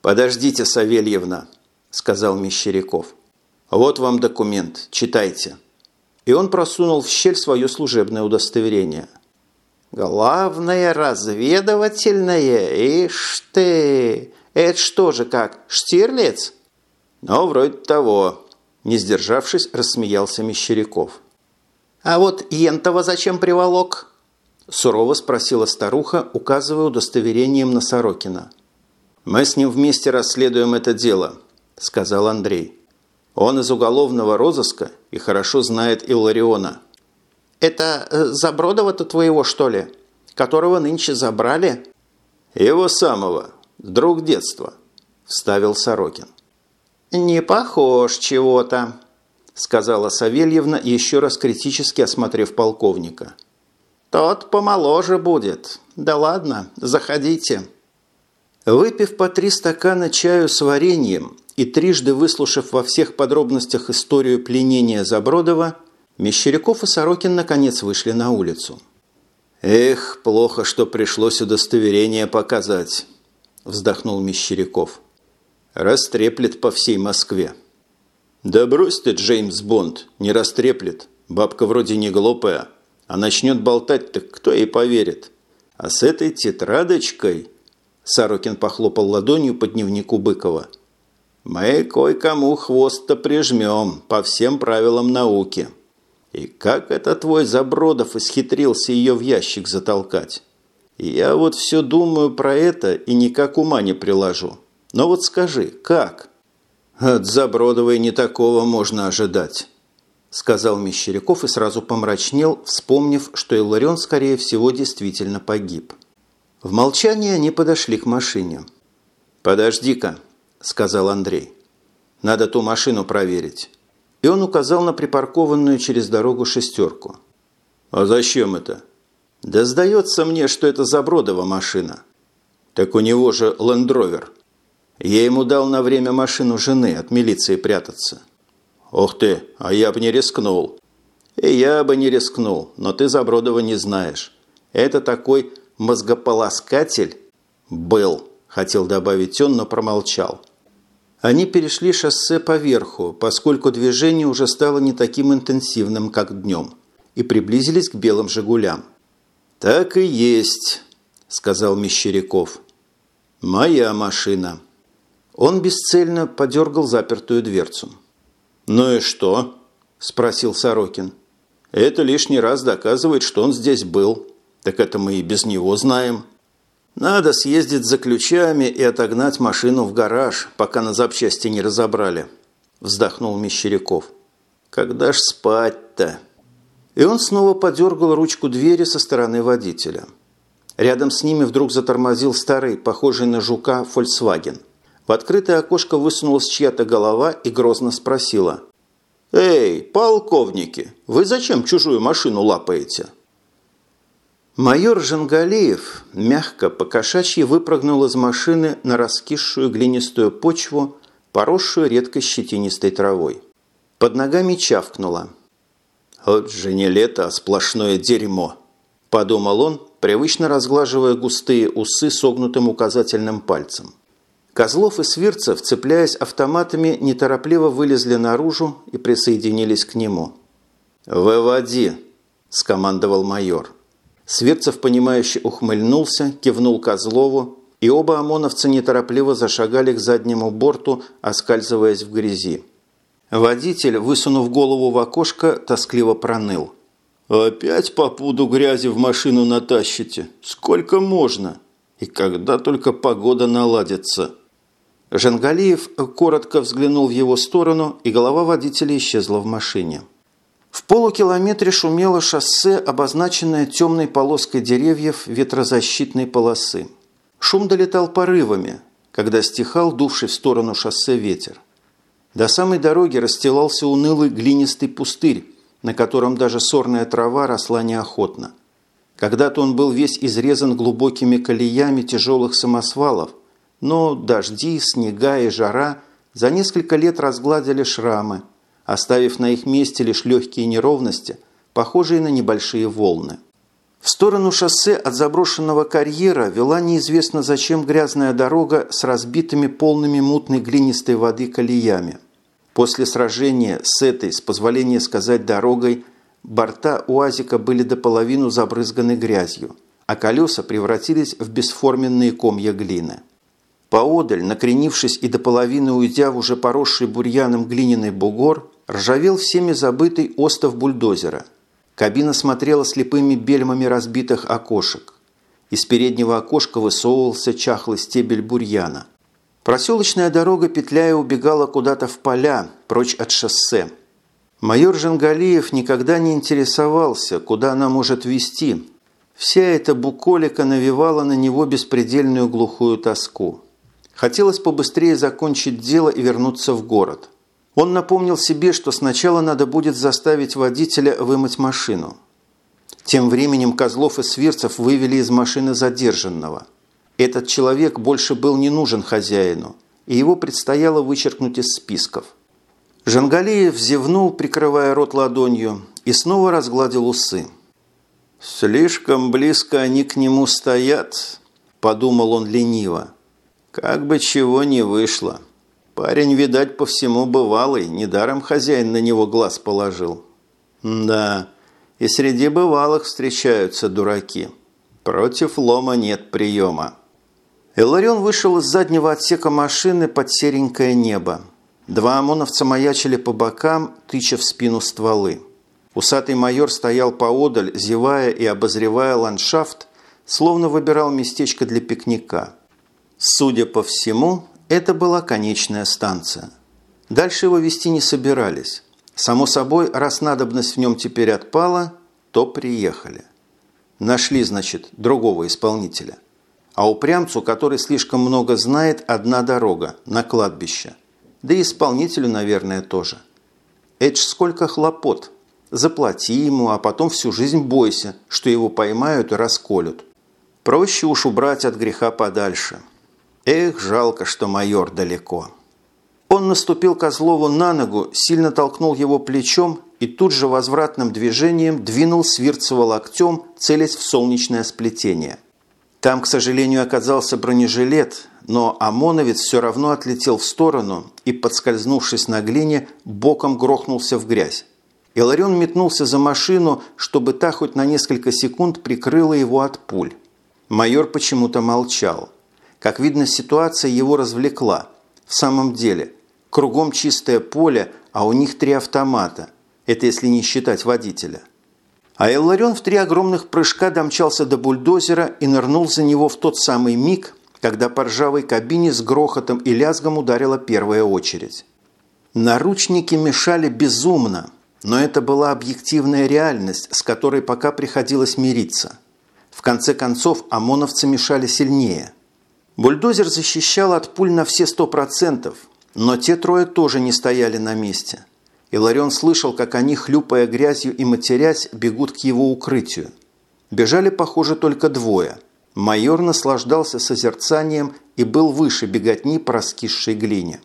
S2: «Подождите, Савельевна», – сказал Мещеряков. «Вот вам документ, читайте». И он просунул в щель свое служебное удостоверение. «Главное разведывательное? Ишь ты! Это что же как, Штирлиц?» «Ну, вроде того», – не сдержавшись, рассмеялся Мещеряков. «А вот Ентова зачем приволок?» – сурово спросила старуха, указывая удостоверением на Сорокина. «Мы с ним вместе расследуем это дело», – сказал Андрей. Он из уголовного розыска и хорошо знает Иллариона. «Это э, Забродова-то твоего, что ли? Которого нынче забрали?» «Его самого. Друг детства», – вставил Сорокин. «Не похож чего-то», – сказала Савельевна, еще раз критически осмотрев полковника. «Тот помоложе будет. Да ладно, заходите».
S1: Выпив по три стакана чаю с вареньем и трижды выслушав во всех подробностях историю пленения Забродова, Мещеряков и Сорокин наконец вышли на улицу.
S2: «Эх, плохо, что пришлось удостоверение показать», – вздохнул Мещеряков. «Растреплет по всей Москве». «Да брось ты, Джеймс Бонд, не растреплет. Бабка вроде не глупая. А начнет болтать, так кто ей поверит? А с этой тетрадочкой...» Сорокин похлопал ладонью по дневнику Быкова. «Мы кое-кому хвост-то прижмем по всем правилам науки». И как это твой Забродов исхитрился ее в ящик затолкать? Я вот все думаю про это и никак ума не приложу. Но вот скажи, как? От Забродовой не такого можно ожидать, сказал Мещеряков и сразу помрачнел, вспомнив, что Иларион, скорее всего, действительно погиб. В молчании они подошли к машине. «Подожди-ка», – сказал Андрей. «Надо ту машину проверить» и он указал на припаркованную через дорогу шестерку. «А зачем это?» «Да сдается мне, что это Забродова машина». «Так у него же лендровер». Я ему дал на время машину жены от милиции прятаться. «Ох ты, а я бы не рискнул». «И я бы не рискнул, но ты Забродова не знаешь. Это такой мозгополоскатель?» «Был», – хотел добавить он, но промолчал. Они перешли шоссе поверху, поскольку движение уже стало не таким интенсивным, как днем, и приблизились к белым «Жигулям». «Так и есть», – сказал Мещеряков. «Моя машина». Он бесцельно подергал запертую дверцу. «Ну и что?» – спросил Сорокин. «Это лишний раз доказывает, что он здесь был. Так это мы и без него знаем». Надо съездить за ключами и отогнать машину в гараж, пока на запчасти не разобрали», – вздохнул Мещеряков. «Когда ж спать-то?» И он снова подергал ручку двери со стороны водителя. Рядом с ними вдруг затормозил старый, похожий на жука, Volkswagen. В открытое окошко высунулась чья-то голова и грозно спросила. «Эй, полковники, вы зачем чужую машину лапаете?» Майор Жангалеев мягко покошачьи выпрыгнул из машины на раскисшую глинистую почву, поросшую редкой щетинистой травой. Под ногами чавкнуло. «Вот же не лето, а сплошное дерьмо!» – подумал он, привычно разглаживая густые усы согнутым указательным пальцем. Козлов и Свирцев, цепляясь автоматами, неторопливо вылезли наружу и присоединились к нему. «Выводи!» – скомандовал майор. Сверцев, понимающе ухмыльнулся, кивнул Козлову, и оба ОМОНовца неторопливо зашагали к заднему борту, оскальзываясь в грязи. Водитель, высунув голову в окошко, тоскливо проныл. «Опять по пуду грязи в машину натащите? Сколько можно? И когда только погода наладится?» Жангалиев коротко взглянул в его сторону, и голова водителя исчезла в машине. В полукилометре шумело шоссе, обозначенное темной полоской деревьев ветрозащитной полосы. Шум долетал порывами, когда стихал дувший в сторону шоссе ветер. До самой дороги расстилался унылый глинистый пустырь, на котором даже сорная трава росла неохотно. Когда-то он был весь изрезан глубокими колеями тяжелых самосвалов, но дожди, снега и жара за несколько лет разгладили шрамы – оставив на их месте лишь легкие неровности, похожие на небольшие волны. В сторону шоссе от заброшенного карьера вела неизвестно зачем грязная дорога с разбитыми полными мутной глинистой воды колеями. После сражения с этой, с позволения сказать дорогой, борта УАЗика были до половины забрызганы грязью, а колеса превратились в бесформенные комья глины. Поодаль, накренившись и до половины уйдя в уже поросший бурьяном глиняный бугор, ржавел всеми забытый остов бульдозера. Кабина смотрела слепыми бельмами разбитых окошек. Из переднего окошка высовывался чахлый стебель бурьяна. Проселочная дорога, петляя, убегала куда-то в поля, прочь от шоссе. Майор Жангалиев никогда не интересовался, куда она может вести. Вся эта буколика навевала на него беспредельную глухую тоску. Хотелось побыстрее закончить дело и вернуться в город – он напомнил себе, что сначала надо будет заставить водителя вымыть машину. Тем временем Козлов и Сверцев вывели из машины задержанного.
S1: Этот человек больше был не нужен хозяину, и его предстояло вычеркнуть из списков. Жангалеев зевнул, прикрывая рот ладонью, и снова разгладил усы. «Слишком близко они к нему стоят», – подумал он лениво. «Как бы чего не вышло. Парень, видать, по всему бывалый, недаром хозяин на него глаз положил». «Да, и среди бывалых встречаются дураки. Против лома нет приема». Эларион вышел из заднего отсека машины под серенькое небо. Два ОМОНовца маячили по бокам, тыча в спину стволы. Усатый майор стоял поодаль, зевая и обозревая ландшафт, словно выбирал местечко для пикника. Судя по всему, это была конечная станция. Дальше его вести не собирались. Само собой, раз надобность в нем теперь отпала, то приехали. Нашли, значит, другого исполнителя. А упрямцу, который слишком много знает, одна дорога – на кладбище. Да и исполнителю, наверное, тоже. Это ж сколько хлопот. Заплати ему, а потом всю жизнь бойся, что его поймают и расколют. Проще уж убрать от греха подальше. Эх, жалко, что майор далеко. Он наступил Козлову на ногу, сильно толкнул его плечом и тут же возвратным движением двинул Свирцева локтем, целясь в солнечное сплетение. Там, к сожалению, оказался бронежилет, но ОМОНовец все равно отлетел в сторону и, подскользнувшись на глине, боком грохнулся в грязь. Иларион метнулся за машину, чтобы та хоть на несколько секунд прикрыла его от пуль. Майор почему-то молчал. Как видно, ситуация его развлекла. В самом деле, кругом чистое поле, а у них три автомата. Это если не считать водителя. А Элларион в три огромных прыжка домчался до бульдозера и нырнул за него в тот самый миг, когда по ржавой кабине с грохотом и лязгом ударила первая очередь. Наручники мешали безумно, но это была объективная реальность, с которой пока приходилось мириться. В конце концов, ОМОНовцы мешали сильнее. Бульдозер защищал от пуль на все сто процентов, но те трое тоже не стояли на месте – Иларион слышал, как они, хлюпая грязью и матерясь, бегут к его укрытию. Бежали, похоже, только двое. Майор наслаждался созерцанием и был выше беготни по раскисшей глине.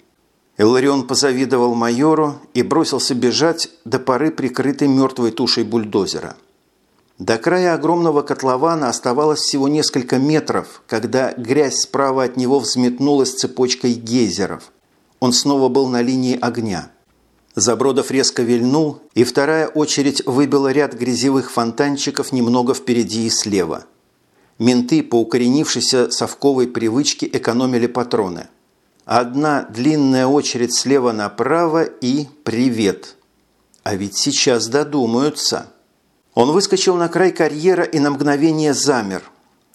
S1: Иларион позавидовал майору и бросился бежать до поры прикрытой мертвой тушей бульдозера. До края огромного котлована оставалось всего несколько метров, когда грязь справа от него взметнулась цепочкой гейзеров. Он снова был на линии огня – Забродов резко вильнул, и вторая очередь выбила ряд грязевых фонтанчиков немного впереди и слева. Менты, по укоренившейся совковой привычке, экономили патроны. Одна длинная очередь слева направо и «Привет!». А ведь сейчас додумаются. Он выскочил на край карьера и на мгновение замер.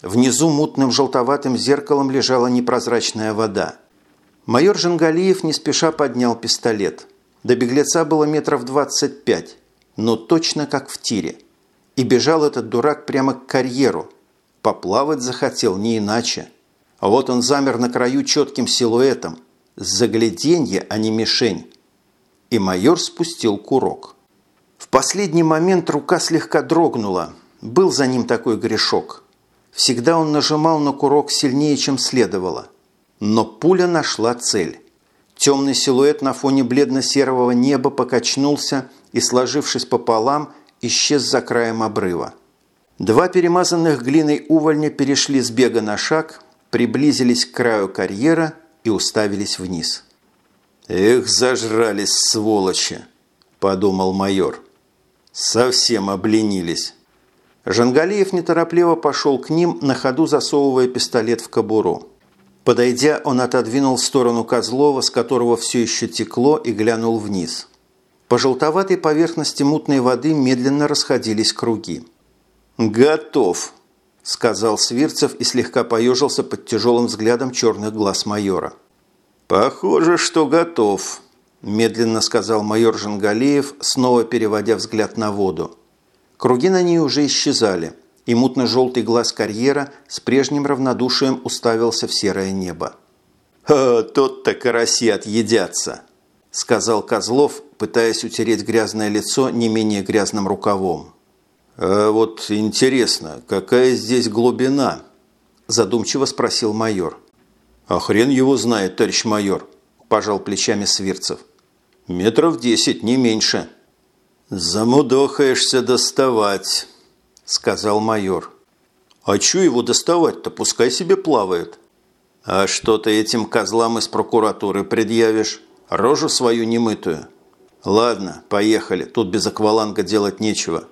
S1: Внизу мутным желтоватым зеркалом лежала непрозрачная вода. Майор Жангалиев не спеша поднял пистолет – до беглеца было метров двадцать пять, но точно как в тире. И бежал этот дурак прямо к карьеру. Поплавать захотел, не иначе. А вот он замер на краю четким силуэтом. Загляденье, а не мишень. И майор спустил курок. В последний момент рука слегка дрогнула. Был за ним такой грешок. Всегда он нажимал на курок сильнее, чем следовало. Но пуля нашла цель. Темный силуэт на фоне бледно-серого неба покачнулся и, сложившись пополам, исчез за краем обрыва. Два перемазанных глиной увольня перешли с бега на шаг, приблизились к краю карьера и уставились вниз. «Эх, зажрались, сволочи!» – подумал майор. «Совсем обленились». Жангалиев неторопливо пошел к ним, на ходу засовывая пистолет в кобуру. Подойдя, он отодвинул в сторону Козлова, с которого все еще текло, и глянул вниз. По желтоватой поверхности мутной воды медленно расходились круги. «Готов!» – сказал Свирцев и слегка поежился под тяжелым взглядом черных глаз майора. «Похоже, что готов», – медленно сказал майор Жангалеев, снова переводя взгляд на воду. Круги на ней уже исчезали – и мутно-желтый глаз карьера с прежним равнодушием уставился в серое небо. «О, тот-то караси отъедятся!» – сказал Козлов, пытаясь утереть грязное лицо не менее грязным рукавом. «А вот интересно, какая здесь глубина?» – задумчиво спросил майор. «А хрен его знает, товарищ майор», – пожал плечами Свирцев. «Метров десять, не меньше». «Замудохаешься доставать», – сказал майор. «А чё его доставать-то? Пускай себе плавает». «А что ты этим козлам из прокуратуры предъявишь? Рожу свою немытую?» «Ладно, поехали. Тут без акваланга делать нечего».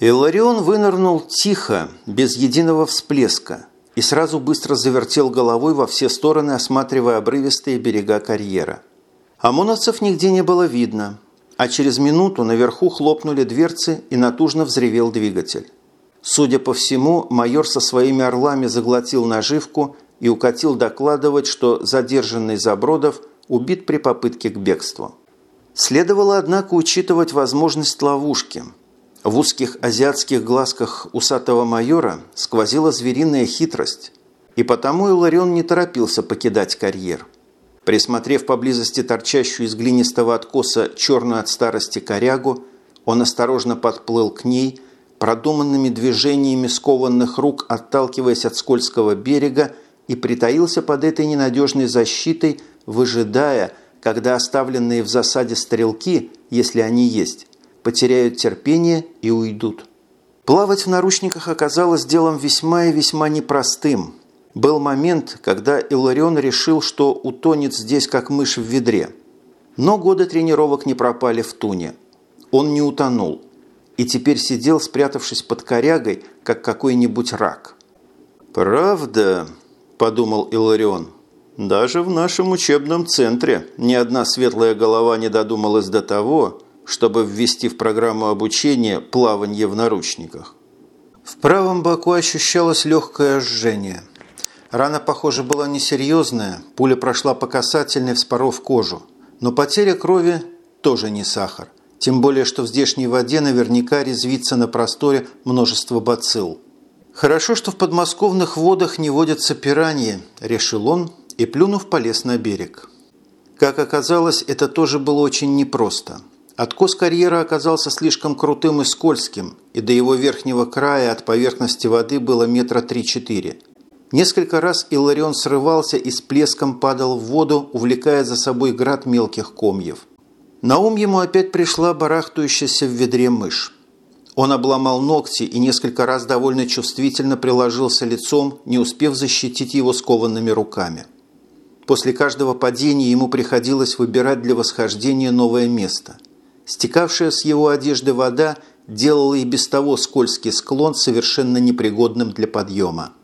S1: Иларион вынырнул тихо, без единого всплеска, и сразу быстро завертел головой во все стороны, осматривая обрывистые берега карьера. ОМОНовцев нигде не было видно, а через минуту наверху хлопнули дверцы и натужно взревел двигатель. Судя по всему, майор со своими орлами заглотил наживку и укатил докладывать, что задержанный Забродов убит при попытке к бегству. Следовало, однако, учитывать возможность ловушки – в узких азиатских глазках усатого майора сквозила звериная хитрость, и потому Иларион не торопился покидать карьер. Присмотрев поблизости торчащую из глинистого откоса черную от старости корягу, он осторожно подплыл к ней, продуманными движениями скованных рук отталкиваясь от скользкого берега и притаился под этой ненадежной защитой, выжидая, когда оставленные в засаде стрелки, если они есть, потеряют терпение и уйдут. Плавать в наручниках оказалось делом весьма и весьма непростым. Был момент, когда Иларион решил, что утонет здесь как мышь в ведре. Но годы тренировок не пропали в туне. Он не утонул. И теперь сидел, спрятавшись под корягой, как какой-нибудь рак. «Правда», – подумал Иларион, – «даже в нашем учебном центре ни одна светлая голова не додумалась до того, чтобы ввести в программу обучения плавание в наручниках. В правом боку ощущалось легкое жжение. Рана, похоже, была несерьезная, пуля прошла по касательной, вспоров кожу. Но потеря крови тоже не сахар. Тем более, что в здешней воде наверняка резвится на просторе множество бацилл. «Хорошо, что в подмосковных водах не водятся пираньи», – решил он и, плюнув, полез на берег. Как оказалось, это тоже было очень непросто – Откос карьера оказался слишком крутым и скользким, и до его верхнего края от поверхности воды было метра три-четыре. Несколько раз Иларион срывался и с плеском падал в воду, увлекая за собой град мелких комьев. На ум ему опять пришла барахтающаяся в ведре мышь. Он обломал ногти и несколько раз довольно чувствительно приложился лицом, не успев защитить его скованными руками. После каждого падения ему приходилось выбирать для восхождения новое место – Стекавшая с его одежды вода делала и без того скользкий склон совершенно непригодным для подъема.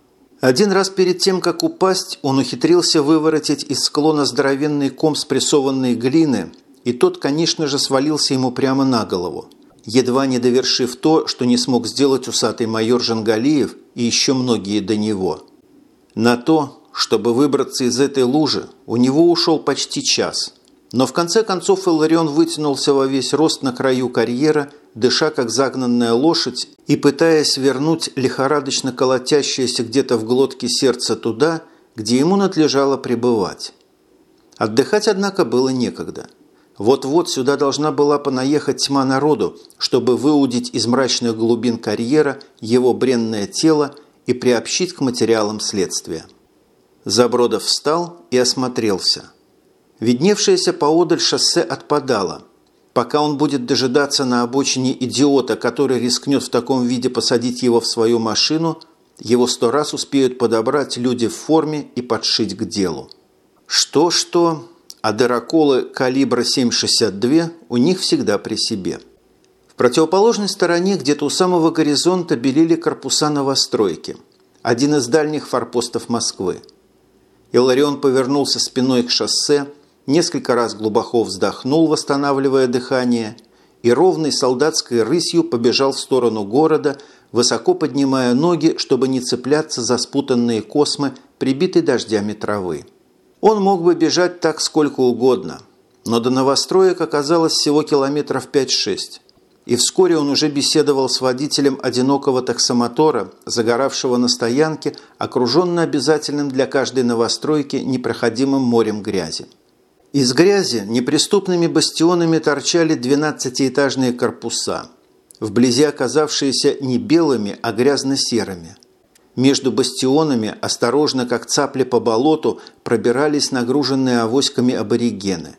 S1: Один раз перед тем, как упасть, он ухитрился выворотить из склона здоровенный ком спрессованной глины, и тот, конечно же, свалился ему прямо на голову, едва не довершив то, что не смог сделать усатый майор Жангалиев и еще многие до него. На то, чтобы выбраться из этой лужи, у него ушел почти час – но в конце концов Иларион вытянулся во весь рост на краю карьера, дыша как загнанная лошадь и пытаясь вернуть лихорадочно колотящееся где-то в глотке сердце туда, где ему надлежало пребывать. Отдыхать, однако, было некогда. Вот-вот сюда должна была понаехать тьма народу, чтобы выудить из мрачных глубин карьера его бренное тело и приобщить к материалам следствия. Забродов встал и осмотрелся. Видневшееся поодаль шоссе отпадало. Пока он будет дожидаться на обочине идиота, который рискнет в таком виде посадить его в свою машину, его сто раз успеют подобрать люди в форме и подшить к делу. Что-что, а дыроколы калибра 7,62 у них всегда при себе. В противоположной стороне, где-то у самого горизонта, белели корпуса новостройки. Один из дальних форпостов Москвы. Иларион повернулся спиной к шоссе, несколько раз глубоко вздохнул, восстанавливая дыхание, и ровной солдатской рысью побежал в сторону города, высоко поднимая ноги, чтобы не цепляться за спутанные космы, прибитой дождями травы. Он мог бы бежать так сколько угодно, но до новостроек оказалось всего километров 5-6. И вскоре он уже беседовал с водителем одинокого таксомотора, загоравшего на стоянке, окруженно обязательным для каждой новостройки непроходимым морем грязи. Из грязи неприступными бастионами торчали двенадцатиэтажные корпуса, вблизи оказавшиеся не белыми, а грязно-серыми. Между бастионами, осторожно, как цапли по болоту, пробирались нагруженные авоськами аборигены.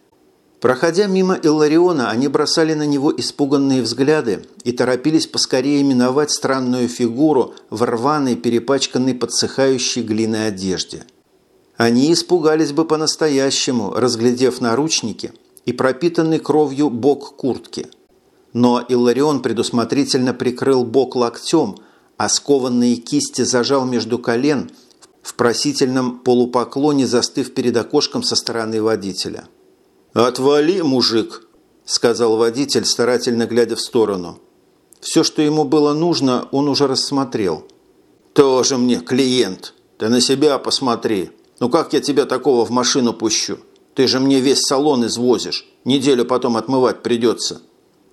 S1: Проходя мимо Иллариона, они бросали на него испуганные взгляды и торопились поскорее миновать странную фигуру в рваной, перепачканной подсыхающей глиной одежде. Они испугались бы по-настоящему, разглядев наручники и пропитанный кровью бок куртки. Но Илларион предусмотрительно прикрыл бок локтем, а скованные кисти зажал между колен в просительном полупоклоне, застыв перед окошком со стороны водителя. «Отвали, мужик!» – сказал водитель, старательно глядя в сторону. Все, что ему было нужно, он уже рассмотрел. «Тоже мне клиент. Ты на себя посмотри. Ну как я тебя такого в машину пущу? Ты же мне весь салон извозишь. Неделю потом отмывать придется.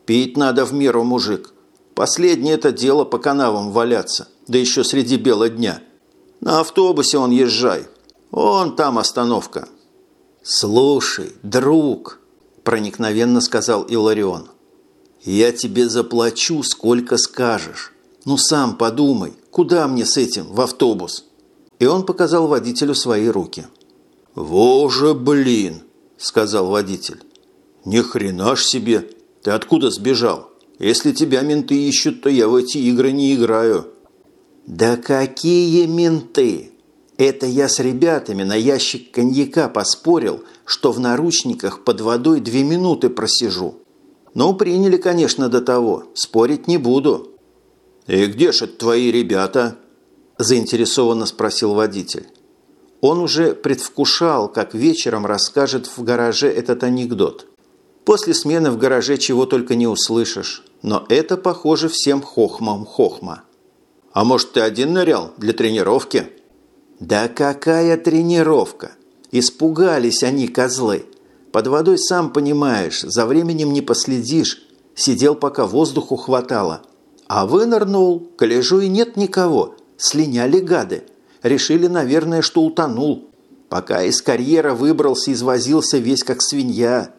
S1: Пить надо в меру, мужик. Последнее это дело по канавам валяться, да еще среди бела дня. На автобусе он езжай. Он там остановка». «Слушай, друг», – проникновенно сказал Иларион, – «я тебе заплачу, сколько скажешь. Ну сам подумай, куда мне с этим в автобус?» И он показал водителю свои руки. «Воже, блин!» – сказал водитель. «Ни хрена ж себе! Ты откуда сбежал? Если тебя менты ищут, то я в эти игры не играю». «Да какие менты? Это я с ребятами на ящик коньяка поспорил, что в наручниках под водой две минуты просижу. Ну, приняли, конечно, до того. Спорить не буду». «И где же твои ребята?» – заинтересованно спросил водитель. Он уже предвкушал, как вечером расскажет в гараже этот анекдот. После смены в гараже чего только не услышишь но это, похоже, всем хохмам хохма. А может, ты один нырял для тренировки? Да какая тренировка? Испугались они, козлы. Под водой, сам понимаешь, за временем не последишь. Сидел, пока воздуху хватало. А вынырнул, к лежу и нет никого. Слиняли гады. Решили, наверное, что утонул. Пока из карьера выбрался, извозился весь как свинья.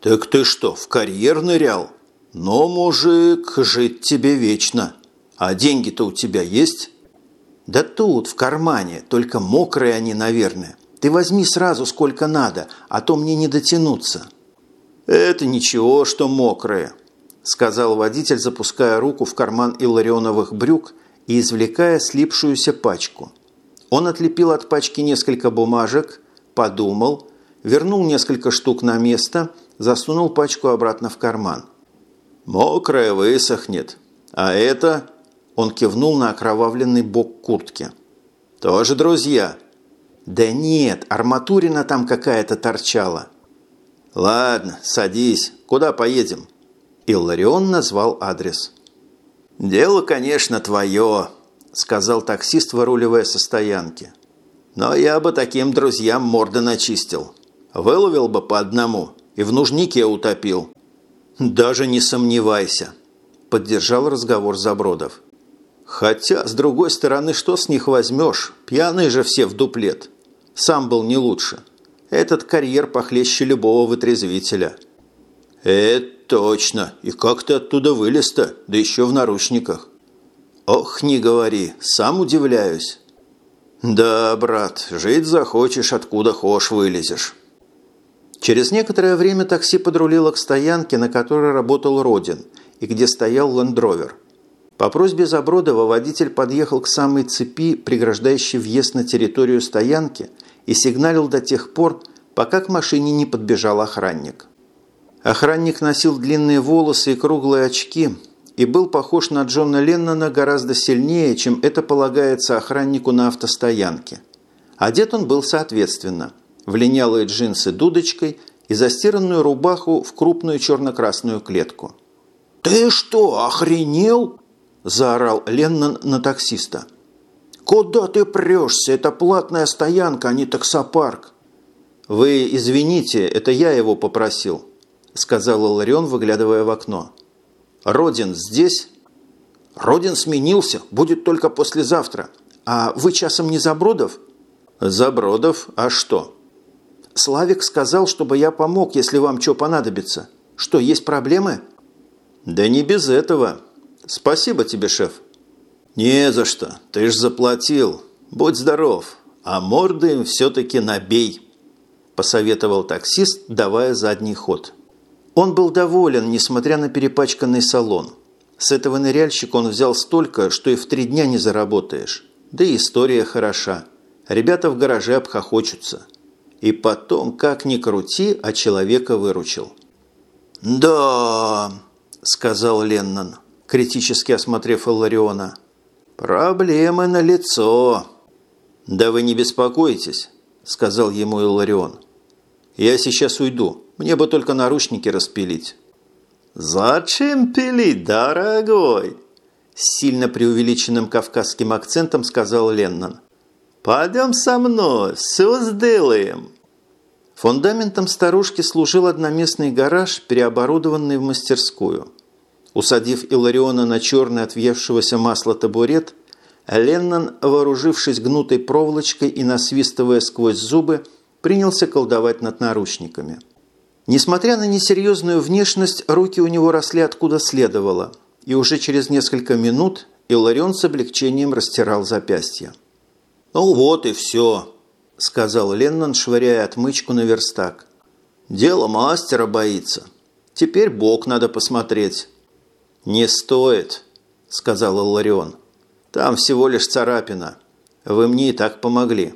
S1: «Так ты что, в карьер нырял?» «Но, мужик, жить тебе вечно. А деньги-то у тебя есть?» «Да тут, в кармане, только мокрые они, наверное. Ты возьми сразу сколько надо, а то мне не дотянуться». «Это ничего, что мокрые», – сказал водитель, запуская руку в карман Илларионовых брюк и извлекая слипшуюся пачку. Он отлепил от пачки несколько бумажек, подумал, вернул несколько штук на место, засунул пачку обратно в карман – Мокрая высохнет. А это...» Он кивнул на окровавленный бок куртки. «Тоже друзья?» «Да нет, арматурина там какая-то торчала». «Ладно, садись. Куда поедем?» Илларион назвал адрес. «Дело, конечно, твое», – сказал таксист, выруливая со стоянки. «Но я бы таким друзьям морды начистил. Выловил бы по одному и в нужнике утопил. «Даже не сомневайся», – поддержал разговор Забродов. «Хотя, с другой стороны, что с них возьмешь? Пьяные же все в дуплет. Сам был не лучше. Этот карьер похлеще любого вытрезвителя». «Это точно. И как ты оттуда вылез-то? Да еще в наручниках». «Ох, не говори. Сам удивляюсь». «Да, брат, жить захочешь, откуда хошь вылезешь». Через некоторое время такси подрулило к стоянке, на которой работал Родин, и где стоял лендровер. По просьбе Забродова водитель подъехал к самой цепи, преграждающей въезд на территорию стоянки, и сигналил до тех пор, пока к машине не подбежал охранник. Охранник носил длинные волосы и круглые очки и был похож на Джона Леннона гораздо сильнее, чем это полагается охраннику на автостоянке. Одет он был соответственно – в линялые джинсы дудочкой и застиранную рубаху в крупную черно-красную клетку. «Ты что, охренел?» – заорал Леннон на таксиста. «Куда ты прешься? Это платная стоянка, а не таксопарк». «Вы извините, это я его попросил», – сказал Ларион, выглядывая в окно. «Родин здесь?» «Родин сменился, будет только послезавтра. А вы часом не Забродов?» «Забродов? А что?» Славик сказал, чтобы я помог, если вам что понадобится. Что, есть проблемы?» «Да не без этого. Спасибо тебе, шеф».
S2: «Не за что. Ты ж заплатил. Будь здоров. А морды им все-таки набей», – посоветовал таксист, давая задний ход. Он был доволен, несмотря на перепачканный салон. С этого ныряльщика он взял столько, что и в три дня не заработаешь. Да и история хороша. Ребята в гараже обхохочутся. И потом, как ни крути, а человека выручил. «Да», – сказал Леннон, критически осмотрев Иллариона. «Проблемы на лицо. «Да вы не беспокойтесь», – сказал ему Илларион. «Я сейчас уйду. Мне бы только наручники распилить». «Зачем пилить, дорогой?» С сильно преувеличенным кавказским акцентом сказал Леннон. «Пойдем со мной, все сделаем». Фундаментом старушки служил одноместный гараж, переоборудованный в мастерскую. Усадив Илариона на черный от въевшегося масла табурет, Леннон, вооружившись гнутой проволочкой и насвистывая сквозь зубы, принялся колдовать над наручниками. Несмотря на несерьезную внешность, руки у него росли откуда следовало, и уже через несколько минут Иларион с облегчением растирал запястье. «Ну вот и все», – сказал Леннон, швыряя отмычку на верстак. «Дело мастера боится. Теперь бок надо посмотреть». «Не стоит», – сказал Иларион. «Там всего лишь царапина. Вы мне и так помогли».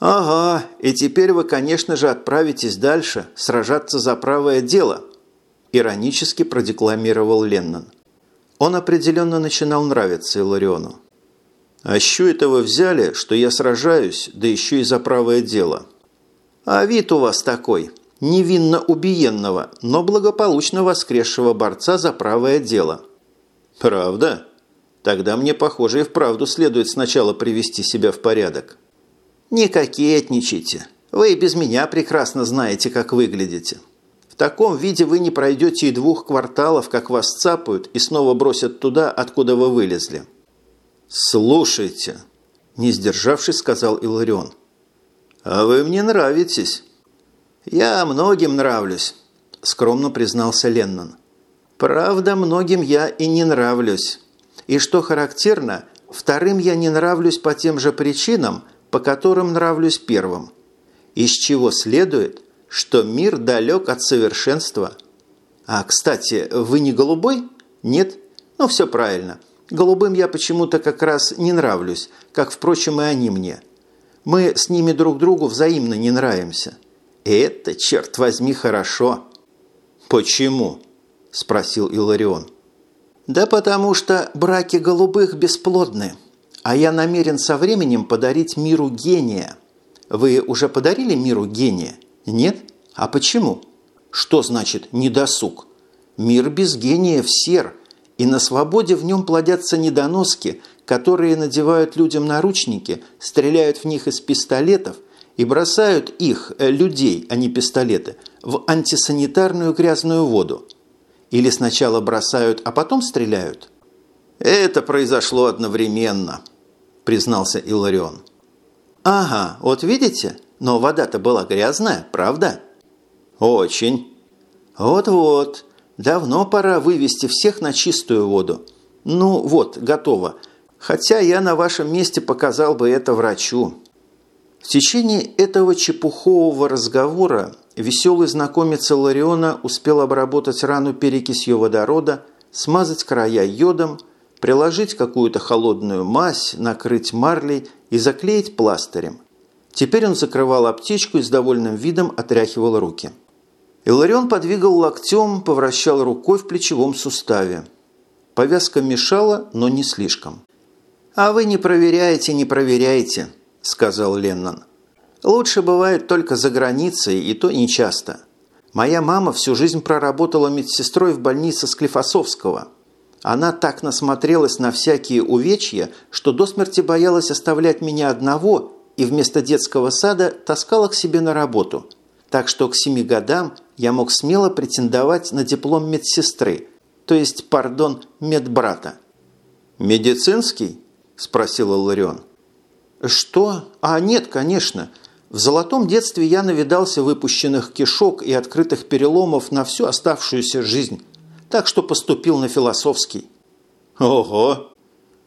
S2: «Ага, и теперь вы, конечно же, отправитесь дальше сражаться за правое дело», – иронически продекламировал Леннон. Он определенно начинал нравиться Илариону. «А с чего это вы взяли, что я сражаюсь, да еще и за правое дело?» «А вид у вас такой, невинно убиенного, но благополучно воскресшего борца за правое дело». «Правда? Тогда мне, похоже, и вправду следует сначала привести себя в порядок». «Не кокетничайте. Вы и без меня прекрасно знаете, как выглядите. В таком виде вы не пройдете и двух кварталов, как вас цапают и снова бросят туда, откуда вы вылезли». «Слушайте», – не сдержавшись, сказал Иларион. «А вы мне нравитесь». «Я многим нравлюсь», – скромно признался Леннон. «Правда, многим я и не нравлюсь. И что характерно, вторым я не нравлюсь по тем же причинам, по которым нравлюсь первым. Из чего следует, что мир далек от совершенства. А, кстати, вы не голубой? Нет? Ну, все правильно. Голубым я почему-то как раз не нравлюсь, как, впрочем, и они мне. Мы с ними друг другу взаимно не нравимся. И это, черт возьми, хорошо. «Почему?» – спросил Иларион. «Да потому что браки голубых бесплодны», а я намерен со временем подарить миру гения. Вы уже подарили миру гения? Нет? А почему? Что значит недосуг? Мир без гения в сер, и на свободе в нем плодятся недоноски, которые надевают людям наручники, стреляют в них из пистолетов и бросают их, э, людей, а не пистолеты, в антисанитарную грязную воду. Или сначала бросают, а потом стреляют? Это произошло одновременно, признался Иларион. «Ага, вот видите? Но вода-то была грязная, правда?» «Очень». «Вот-вот. Давно пора вывести всех на чистую воду. Ну вот, готово. Хотя я на вашем месте показал бы это врачу». В течение этого чепухового разговора веселый знакомец Илариона успел обработать рану перекисью водорода, смазать края йодом – приложить какую-то холодную мазь, накрыть марлей и заклеить пластырем. Теперь он закрывал аптечку и с довольным видом отряхивал руки. Иларион подвигал локтем, повращал рукой в плечевом суставе. Повязка мешала, но не слишком. «А вы не проверяете, не проверяете», – сказал Леннон. «Лучше бывает только за границей, и то нечасто. Моя мама всю жизнь проработала медсестрой в больнице Склифосовского – она так насмотрелась на всякие увечья, что до смерти боялась оставлять меня одного и вместо детского сада таскала к себе на работу. Так что к семи годам я мог смело претендовать на диплом медсестры, то есть, пардон, медбрата. «Медицинский?» – спросил Ларион. «Что? А нет, конечно. В золотом детстве я навидался выпущенных кишок и открытых переломов на всю оставшуюся жизнь» так что поступил на философский». «Ого!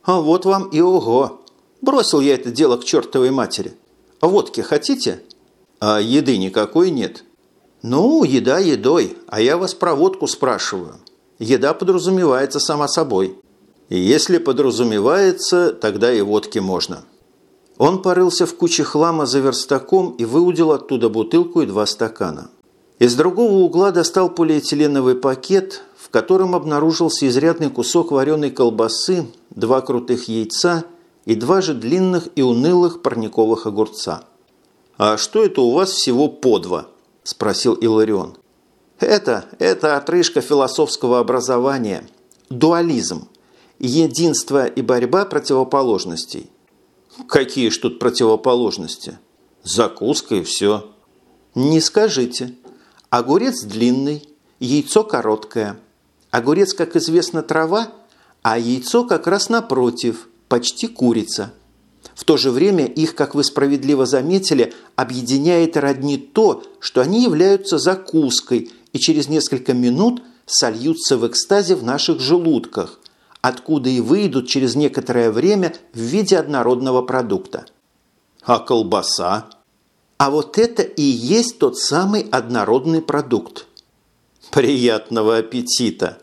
S1: А вот вам и ого! Бросил я это дело к чертовой матери. Водки хотите? А еды никакой нет. Ну, еда едой, а я вас про водку спрашиваю. Еда подразумевается сама собой. И если подразумевается, тогда и водки можно. Он порылся в куче хлама за верстаком и выудил оттуда бутылку и два стакана. Из другого угла достал полиэтиленовый пакет, котором обнаружился изрядный кусок вареной колбасы, два крутых яйца и два же длинных и унылых парниковых огурца. «А что это у вас всего по два?» – спросил Иларион. «Это, это отрыжка философского образования. Дуализм. Единство и борьба противоположностей. Какие ж тут противоположности? Закуска и все. Не скажите. Огурец длинный, яйцо короткое. Огурец, как известно, трава, а яйцо как раз напротив, почти курица. В то же время их, как вы справедливо заметили, объединяет и роднит то, что они являются закуской и через несколько минут сольются в экстазе в наших желудках, откуда и выйдут через некоторое время в виде однородного продукта.
S2: А колбаса?
S1: А вот это и есть тот самый однородный продукт.
S2: «Приятного аппетита!» –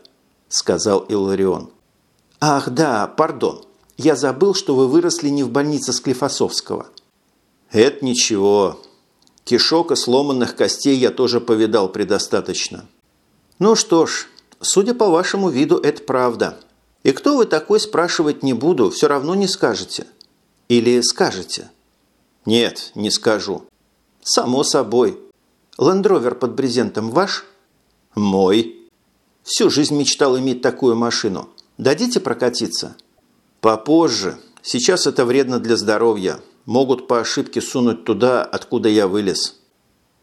S2: сказал Иларион.
S1: «Ах, да, пардон. Я забыл, что вы выросли не в больнице Склифосовского».
S2: «Это ничего. Кишок и сломанных костей я тоже повидал предостаточно».
S1: «Ну что ж, судя по вашему виду, это правда. И кто вы такой, спрашивать не буду, все равно не скажете. Или скажете?
S2: Нет, не скажу.
S1: Само собой. Лендровер под брезентом ваш?
S2: Мой.
S1: Всю жизнь мечтал иметь такую машину. Дадите прокатиться?
S2: Попозже. Сейчас это вредно для здоровья. Могут по ошибке сунуть туда, откуда я вылез.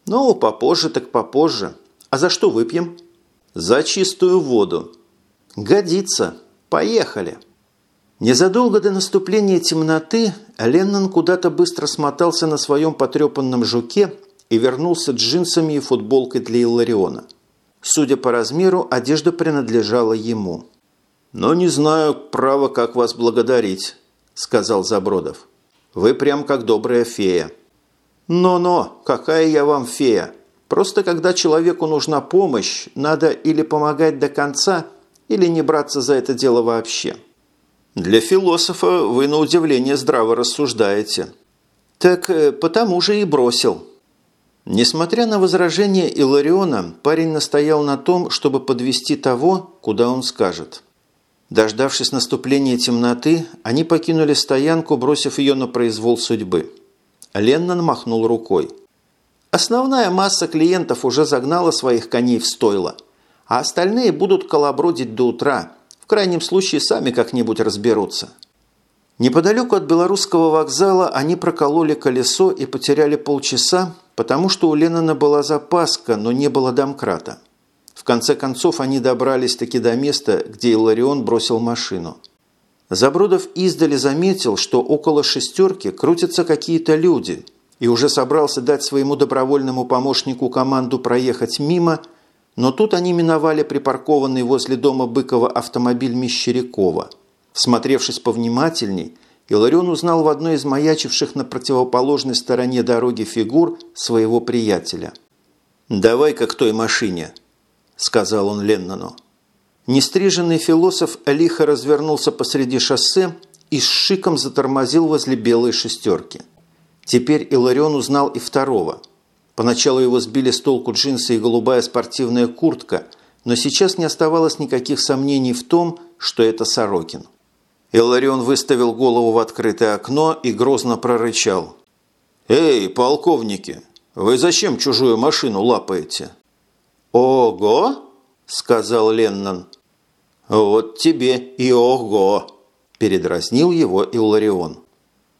S1: Ну, попозже так попозже. А за что выпьем?
S2: За чистую воду.
S1: Годится. Поехали!» Незадолго до наступления темноты Леннон куда-то быстро смотался на своем потрепанном жуке и вернулся джинсами и футболкой для Иллариона. Судя по размеру, одежда принадлежала ему.
S2: «Но не знаю, право, как вас благодарить», – сказал Забродов. «Вы прям как добрая фея».
S1: «Но-но, какая я вам фея! Просто когда человеку нужна помощь, надо или помогать до конца – или не браться за это дело вообще?
S2: Для философа вы на удивление здраво рассуждаете.
S1: Так э, потому же и бросил. Несмотря на возражение Илариона, парень настоял на том, чтобы подвести того, куда он скажет. Дождавшись наступления темноты, они покинули стоянку, бросив ее на произвол судьбы. Леннон махнул рукой. Основная масса клиентов уже загнала своих коней в стойло – а остальные будут колобродить до утра. В крайнем случае сами как-нибудь разберутся. Неподалеку от белорусского вокзала они прокололи колесо и потеряли полчаса, потому что у Леннона была запаска, но не было домкрата. В конце концов они добрались таки до места, где Иларион бросил машину. Забродов издали заметил, что около шестерки крутятся какие-то люди, и уже собрался дать своему добровольному помощнику команду проехать мимо – но тут они миновали припаркованный возле дома Быкова автомобиль Мещерякова. Всмотревшись повнимательней, Иларион узнал в одной из маячивших на противоположной стороне дороги фигур своего приятеля.
S2: «Давай-ка к той машине», – сказал он Леннону.
S1: Нестриженный философ лихо развернулся посреди шоссе и с шиком затормозил возле белой шестерки. Теперь Иларион узнал и второго – Поначалу его сбили с толку джинсы и голубая спортивная куртка, но сейчас не оставалось никаких сомнений в том, что это Сорокин.
S2: Илларион выставил голову в открытое окно и грозно прорычал. «Эй, полковники, вы зачем чужую машину лапаете?»
S1: «Ого!» – сказал Леннон.
S2: «Вот тебе и ого!» – передразнил его Илларион.